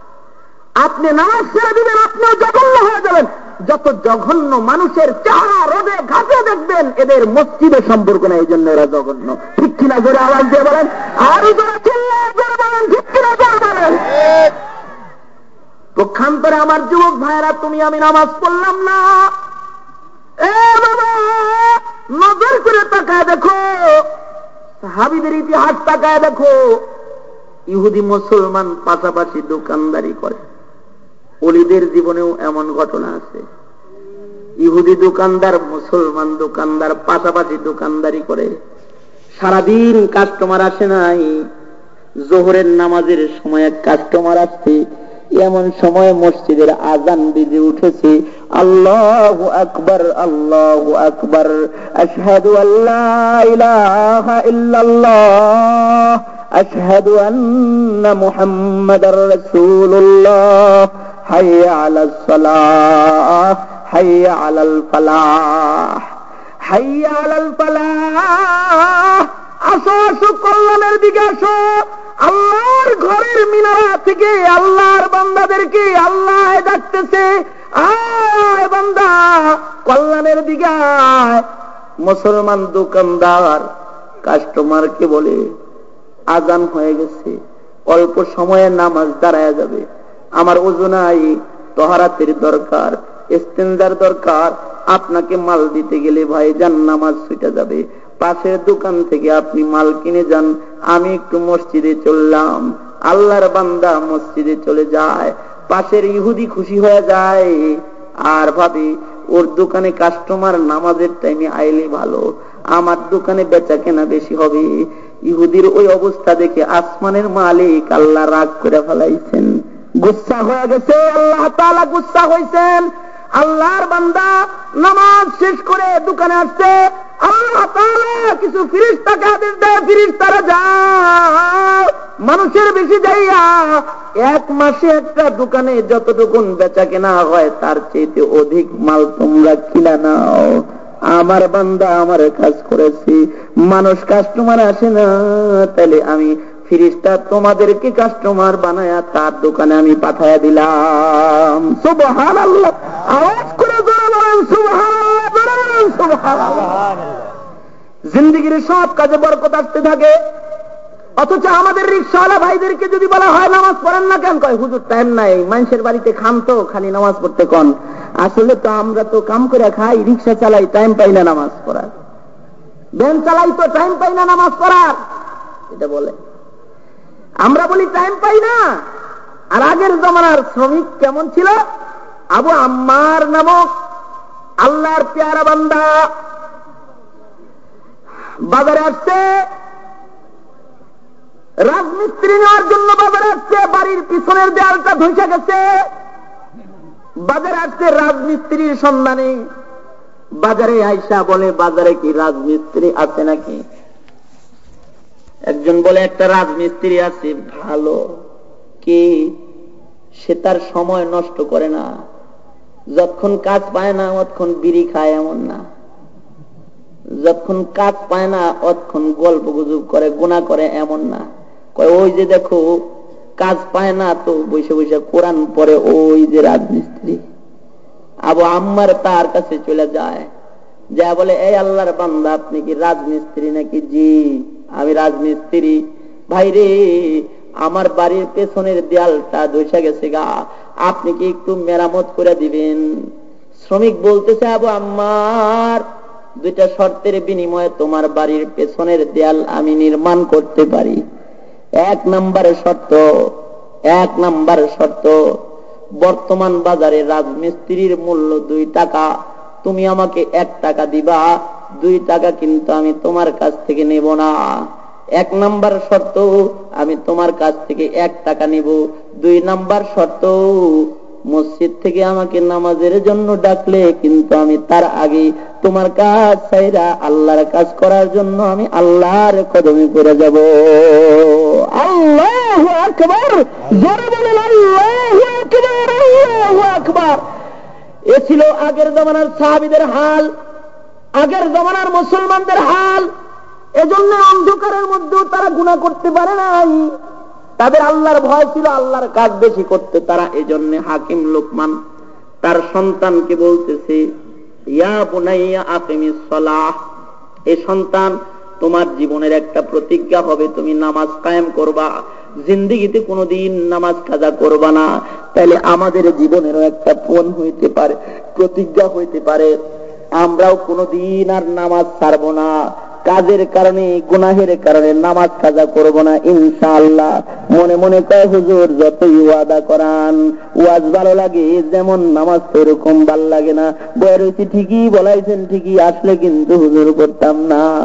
S2: আপনি নামাজ ছেড়ে দিবেন, আপনিও জঘন্য হয়ে যাবেন। যত জঘন্য মানুষের চেহারা, রোদে ঘাটে দেখবেন, এদের মসজিদের সম্পর্ক নেই এই জন্য এরা জঘন্য। ঠিক কিনা জোরে আওয়াজ দিয়ে বলেন? আর বলেন, ঠিক কিনা জোরে বলেন? পক্ষান্তরে আমার যুবক ভাইরা তুমি আমি নামাজ পড়লাম না। এ বাবা, নজর করে তাকায় দেখো। হাবিদের ইতিহাস তাকায় দেখো। ইহুদি মুসলমান পাশাপাশি দোকানদারি করে। অলিদের জীবনেও এমন ঘটনা আছে। ইহুদি দোকানদার, মুসলমান দোকানদার, পাশাপাশি দোকানদারি করে। সারাদিন কাস্টমার আসে নাই। জোহরের নামাজের সময় এক কাস্টমার আসছে। এমন সময় মসজিদের আজান বেজে উঠেছে। আল্লাহ আকবর আল্লাহ আকবর। আশহাদু আল্লাহ আশহাদু আন্না মুহাম্মাদার রাসূলুল্লাহ হাইয়া আলাস সালাহ হাইয়া আলাল ফালাহ হাইয়া আলাল ফালাহ আসো আসো, কল্যাণের দিকে আল্লাহর ঘরের মিনারা থেকে আল্লাহর বান্দাদেরকে আল্লাহ ডাকতেছে। আয় বান্দা, কল্যাণের দিকে মুসলমান দোকানদার কাস্টমারকে বলে আজান হয়ে গেছে। অল্প সময়ে নামাজ দাঁড়ায় যাবে। আমার ওজনাই তহারাতের দরকার ইস্তেন্দার দরকার। আপনাকে মাল দিতে গেলে ভাই যান, নামাজ ছুটে যাবে। পাশের দোকান থেকে আপনি মাল কিনে যান, আমি একটু মসজিদে চললাম। আল্লাহর বান্দা মসজিদে চলে যায়, পাশের ইহুদি খুশি হয়ে যায়। আর ভাবি, ওর দোকানে কাস্টমার নামাজের টাইমে আইলে ভালো। আমার দোকানে বেচা কেনা বেশি হবে। ইহুদির ওই অবস্থা দেখে আসমানের মালিক আল্লাহ রাগ করে ফেলাইছেন। গুসা হয়ে গেছে, আল্লাহ গুসা হয়েছেন আল্লাহর বান্দা নামাজ শেষ করে দোকানে আসছে, আল্লাহ কিছু ফিরিস টাকা আদেশ দেয় ফিরিস তারা যাও। মানুষের বেশি যাইয়া এক মাসে একটা দোকানে যতটুকুন বেচা কেনা হয়, তার চেয়ে অধিক মাল তোমরা কিনা নাও। আমার বান্দা আমার কাজ করেছি। মানুষ কাস্টমার আসে না তাহলে আমি ফিরিস্তা তোমাদেরকে কাস্টমার বানায়া তার দোকানে আমি পাঠায় দিলাম। সুবহান আল্লাহ আওয়াজ করে বলেন সুবহান আল্লাহ সুবহান জিন্দিগির সব কাজে বরকত আসতে থাকে। অথচ আমাদের রিক্সাওয়ালা ভাইদেরকে যদি বলা হয় নামাজ পড়েন না কেন? কয়, হুজুর, টাইম নাই। মানুষের বাড়িতে খান তো, খালি নামাজ পড়তে কন। আসলে তো আমরা তো কাম করে খাই, রিক্সা চালাই, টাইম পাই না নামাজ পড়ার। ভ্যান চালাই তো, টাইম পাই না নামাজ পড়ার। এটা বলে। আমরা বলি, টাইম পাই না। আর আগের জমানার শ্রমিক কেমন ছিল? আবু আম্মার নামক আল্লাহর পেয়ারা বান্দা। বাজারে আসছে রাজমিস্ত্রি নেওয়ার জন্য বাজারে আসছে বাড়ির পিছনের দেয়ালটা ধসে গেছে। বাজারে আসছে রাজমিস্ত্রির সন্ধানে। বাজারে আইসা বলে, বাজারে কি রাজমিস্ত্রি আছে নাকি? একজন বলে, একটা রাজমিস্ত্রি আছে, ভালো। কি? সে তার সময় নষ্ট করে না। যতক্ষণ কাজ পায় না, অতক্ষণ বিড়ি খায় এমন না। যতক্ষণ কাজ পায় না, অতক্ষণ গল্প গুজব করে গুণা করে এমন না। ওই যে দেখো, কাজ পায় না তো বসে বসে কোরআন পরে ওই যে রাজমিস্ত্রি। আবু আম্মার তার কাছে চলে যায় যা বলে, এই আল্লাহর বান্দা, আপনি কি রাজমিস্ত্রি নাকি? জি, আমি রাজমিস্ত্রি। ভাই রে, আমার বাড়ির পেছনের দেয়ালটা দোষা গেছে গা, আপনি কি একটু মেরামত করে দিবেন? শ্রমিক বলতেছে, আবু আম্মার, দুইটা শর্তের বিনিময়ে তোমার বাড়ির পেছনের দেয়াল আমি নির্মাণ করতে পারি। এক নাম্বার শর্ত, এক নাম্বার শর্ত, বর্তমান বাজারে রাজমিস্ত্রির মূল্য দুই টাকা, তুমি আমাকে এক টাকা দিবা, দুই টাকা কিন্তু আমি তোমার কাছ থেকে নেব না। এক নাম্বার শর্ত, আমি তোমার কাছ থেকে এক টাকা নিব, দুই নাম্বার শর্ত মসজিদ থেকে আমাকে নামাজের জন্য ডাকলে, কিন্তু আমি তার আগে তোমার কাজ চাইরা আল্লাহর কাজ করার জন্য আমি আল্লাহর কদমে করে যাব। আল্লাহ আকবর! জোরে বলেন, আল্লাহ আকবর আল্লাহ আকবর! এ ছিল আগের জমানার সাহাবিদের হাল, আগের জমানার মুসলমানদের হাল। এজন্য অন্ধকারের মধ্যেও তারা গুণা করতে পারে নাই। তাদের আল্লাহর ভয় ছিল আল্লাহর কাজ বেশি করতে, তারা এজন্য হাকিম লোকমান তার সন্তানকে বলতেছে সন্তান, তোমার জীবনের একটা প্রতিজ্ঞা হবে, তুমি নামাজ কায়েম করবা, জিন্দিগিতে কোনোদিন নামাজ কাজা করবা না, তাহলে আমাদের জীবনেরও একটা ফোন হইতে পারে, প্রতিজ্ঞা হইতে পারে, আমরাও কোনোদিন আর নামাজ ছাড়বো না। কাজের কারণে, গুনাহের কারণে নামাজ কাজা করব না, ইনশাআল্লাহ। মনে মনে কয়, হুজুর, যতই ওয়াদা করান, ওয়াজ ভালো লাগে, যেমন নামাজ সেরকম ভালো লাগে না। বয়ের হয়েছি ঠিকই, বলাইছেন ঠিকই, আসলে কিন্তু হুজুর করতাম না।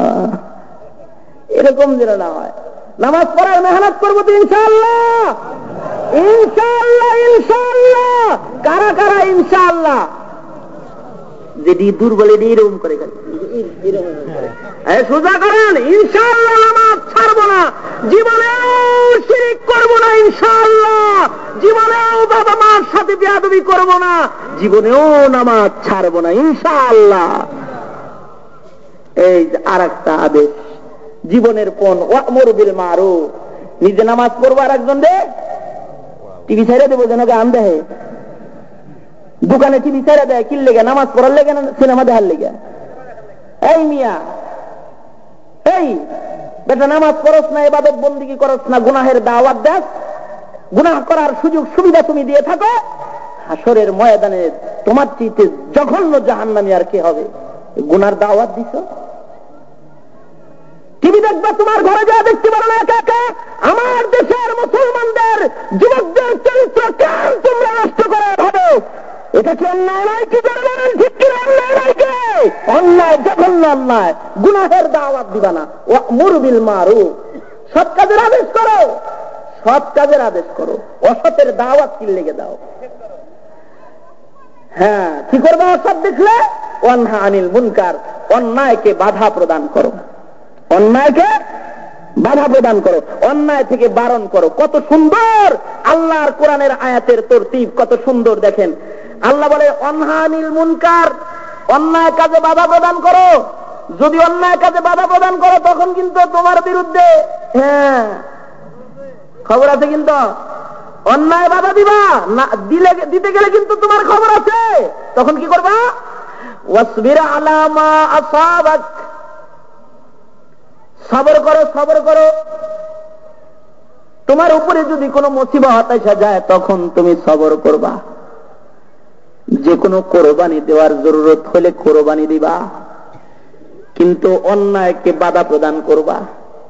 S2: এরকম যেন না হয়। নামাজ পড়ার মেহনত করব তো ইনশাআল্লাহ। ইনশাআল্লাহ ইনশাআল্লাহ। কারা কারা ইনশাআল্লাহ? যেটি করে সোজা করেন, ইনশাআল্লাহ নামাজ ছাড়বো না। জীবনেও শিরিক না, ইনশাআল্লাহ। জীবনেও বাবা মার সাথে না। জীবনেও নামাজ ছাড়বো না, ইনশাআল্লাহ। এই আর একটা আদেশ, জীবনের পণ ওয়ামর মারু নিজে নামাজ পড়ব আর একজন রে টিভি ছেড়ে দেবো যেন গান দেয় দোকানে টিভি ছেড়ে দেয়, কিল লেগে, নামাজ পড়ার লেগে না সিনেমা দেখার লেগে? এই মিয়া, এই, বেটা নামাজ পড়স না এবাদত বন্দিগি করস না, গুনাহের দাওয়াত দেখ গুনাহ করার সুযোগ সুবিধা তুমি দিয়ে থাকো হাসরের ময়দানে তোমার চিতে জঘন্য জাহান্নামি আর কে হবে? গুনার দাওয়াত দিছ? টিভি দেখবে, তোমার ঘরে যা দেখতে পারো না, একা একা। আমার দেশের মুসলমানদের, যুবকদের চরিত্র কেন তোমরা নষ্ট এটা কি অন্যায় নয়? কি অন্যায় নয় কে? অন্যায় জঘন্য অন্যায়। দাওয়াত মুরবিল মারু সৎ কাজের আদেশ করো। সৎ কাজের আদেশ করো। অসতের দাওয়াত কি লেগে দাও হ্যাঁ কি অসৎ দেখলে? অন্হা আনিল মুনকার। অন্যায়কে বাধা প্রদান করো। অন্যায়কে বাধা প্রদান করো। অন্যায় থেকে বারণ করো। কত সুন্দর! আল্লাহর কোরআনের আয়াতের তরতিব কত সুন্দর দেখেন। আল্লাহ বলে, অনহানিল মুনকার, অন্যায় কাজে বাধা প্রদান করো। যদি অন্যায় কাজে বাধা প্রদান করো, তখন কিন্তু তোমার বিরুদ্ধে হ্যাঁ। খবর আছে কিন্তু? অন্যায় বাধা দিবা, না, দিলে, দিতে গেলে কিন্তু তোমার খবর আছে। তখন কি করবা? ওয়াসবির আলামা আসাবাক। সবর করো সবর করো। তোমার উপরে যদি কোনো মুসিবা হতাশা যায়, তখন তুমি সবর করবা। যে কোনো কোরবানি দেওয়ার জরুরত হলে কোরবানি দিবা। কিন্তু অন্যায়কে বাধা প্রদান করবা।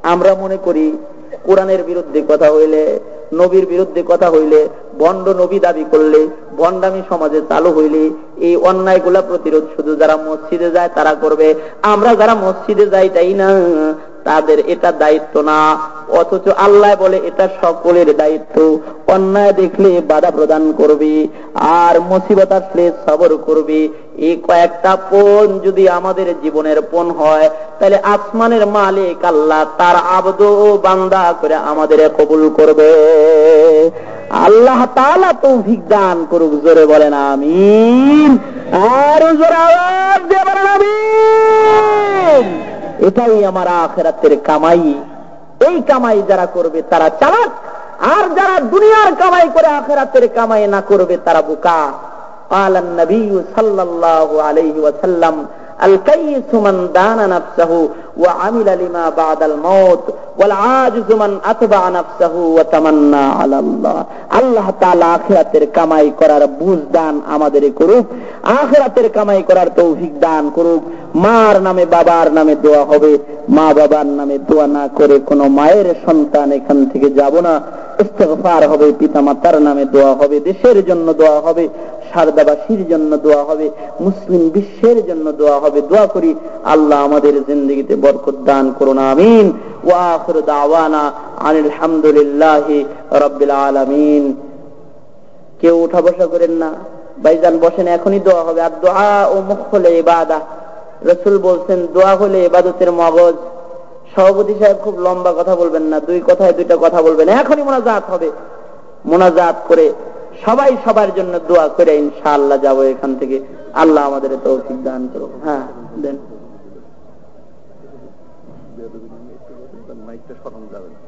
S2: আমরা মনে করি, কোরআনের বিরুদ্ধে কথা হইলে, নবীর বিরুদ্ধে কথা হইলে ভণ্ড নবী দাবি করলে ভণ্ডামি সমাজে চালু হইলে, এই অন্যায়গুলা প্রতিরোধ শুধু যারা মসজিদে যায় তারা করবে। আমরা যারা মসজিদে যাই তাই না? তাদের এটা দায়িত্ব না। অথচ আল্লাহ বলে এটা সকলের দায়িত্ব। অন্যায় দেখলে বাধা প্রদান করবে, আর মুসিবত আসলে সবর করবে। এই কয়েকটা পণ যদি আমাদের জীবনের পণ হয়, তাহলে আসমানের মালিক আল্লাহ তার আবদ বান্দা করে আমাদের কবুল করবে। আল্লাহ তালা তৌফিক দান করুক, জোরে বলেন আমিন। আর জোরে আওয়াজ দিয়ে বলেন আমিন। এটাই আমার আখেরাতের কামাই এই কামাই যারা করবে তারা চালাক আর যারা দুনিয়ার কামাই করে আখেরাতের কামাই না করবে তারা বোকা قال النبي صلى الله عليه وسلم الكيس من دان نفسه وعمل لما بعد الموت والعاجز من اتبع نفسه وتمنى على الله আল্লাহ তাআলা আখিরাতের কামাই করার বুঝ দান আমাদের করুক আখিরাতের কামাই করার তৌফিক দান করুক মার নামে বাবার নামে দোয়া হবে মা বাবার নামে দোয়া না করে কোন মায়ের সন্তান এখান থেকে যাব না ইস্তেগফার হবে পিতা মাতার নামে দোয়া হবে দেশের জন্য দোয়া হবে সারদাবাসীর জন্য দোয়া হবে মুসলিম বিশ্বের জন্য দোয়া হবে দোয়া করি আল্লাহ আমাদের জিন্দগিতে বরকত দান করুন, আমিন। ওয়াখির দাওয়ানা আনিল হামদুলিল্লাহ রব্বিল আলামিন। কেউ উঠা বসা করেন না। ভাইজান বসেন, এখনই দোয়া হবে। আর দোয়া ও মুখ হলে ইবাদা। রসুল বলছেন, দোয়া হলে ইবাদতের মগজ। সভাপতি সাহেব খুব লম্বা কথা বলবেন না, দুই কথায় দুইটা কথা বলবেন। এখনই মোনাজাত হবে। মোনাজাত করে সবাই সবার জন্য দোয়া করে ইনশাআল্লাহ যাব এখান থেকে। আল্লাহ আমাদের তৌফিক দান করুক। হ্যাঁ দেন।
S1: মাইকটা যাবে না।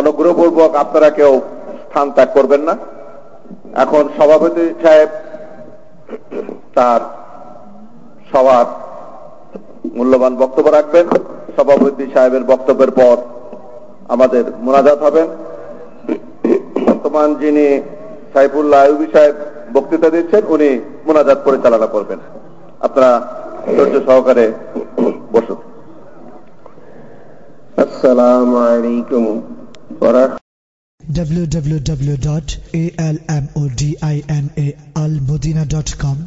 S1: অনুগ্রহপূর্বক আপনারা কেউ স্থান ত্যাগ করবেন না। এখন সভাপতি সাহেব তার সবার মূল্যবান বক্তব্য রাখবেন। সভাপতি সাহেবের বক্তব্যের পর আমাদের মোনাজাত হবেন বর্তমান যিনি সাইফুল্লাহ আয়ুবী সাহেব বক্তৃতা দিচ্ছেন উনি মোনাজাত পরিচালনা করবেন। আপনারা ধৈর্য সহকারে বসুন।
S2: আসসালামু আলাইকুম
S4: www.almodinaalmodina.com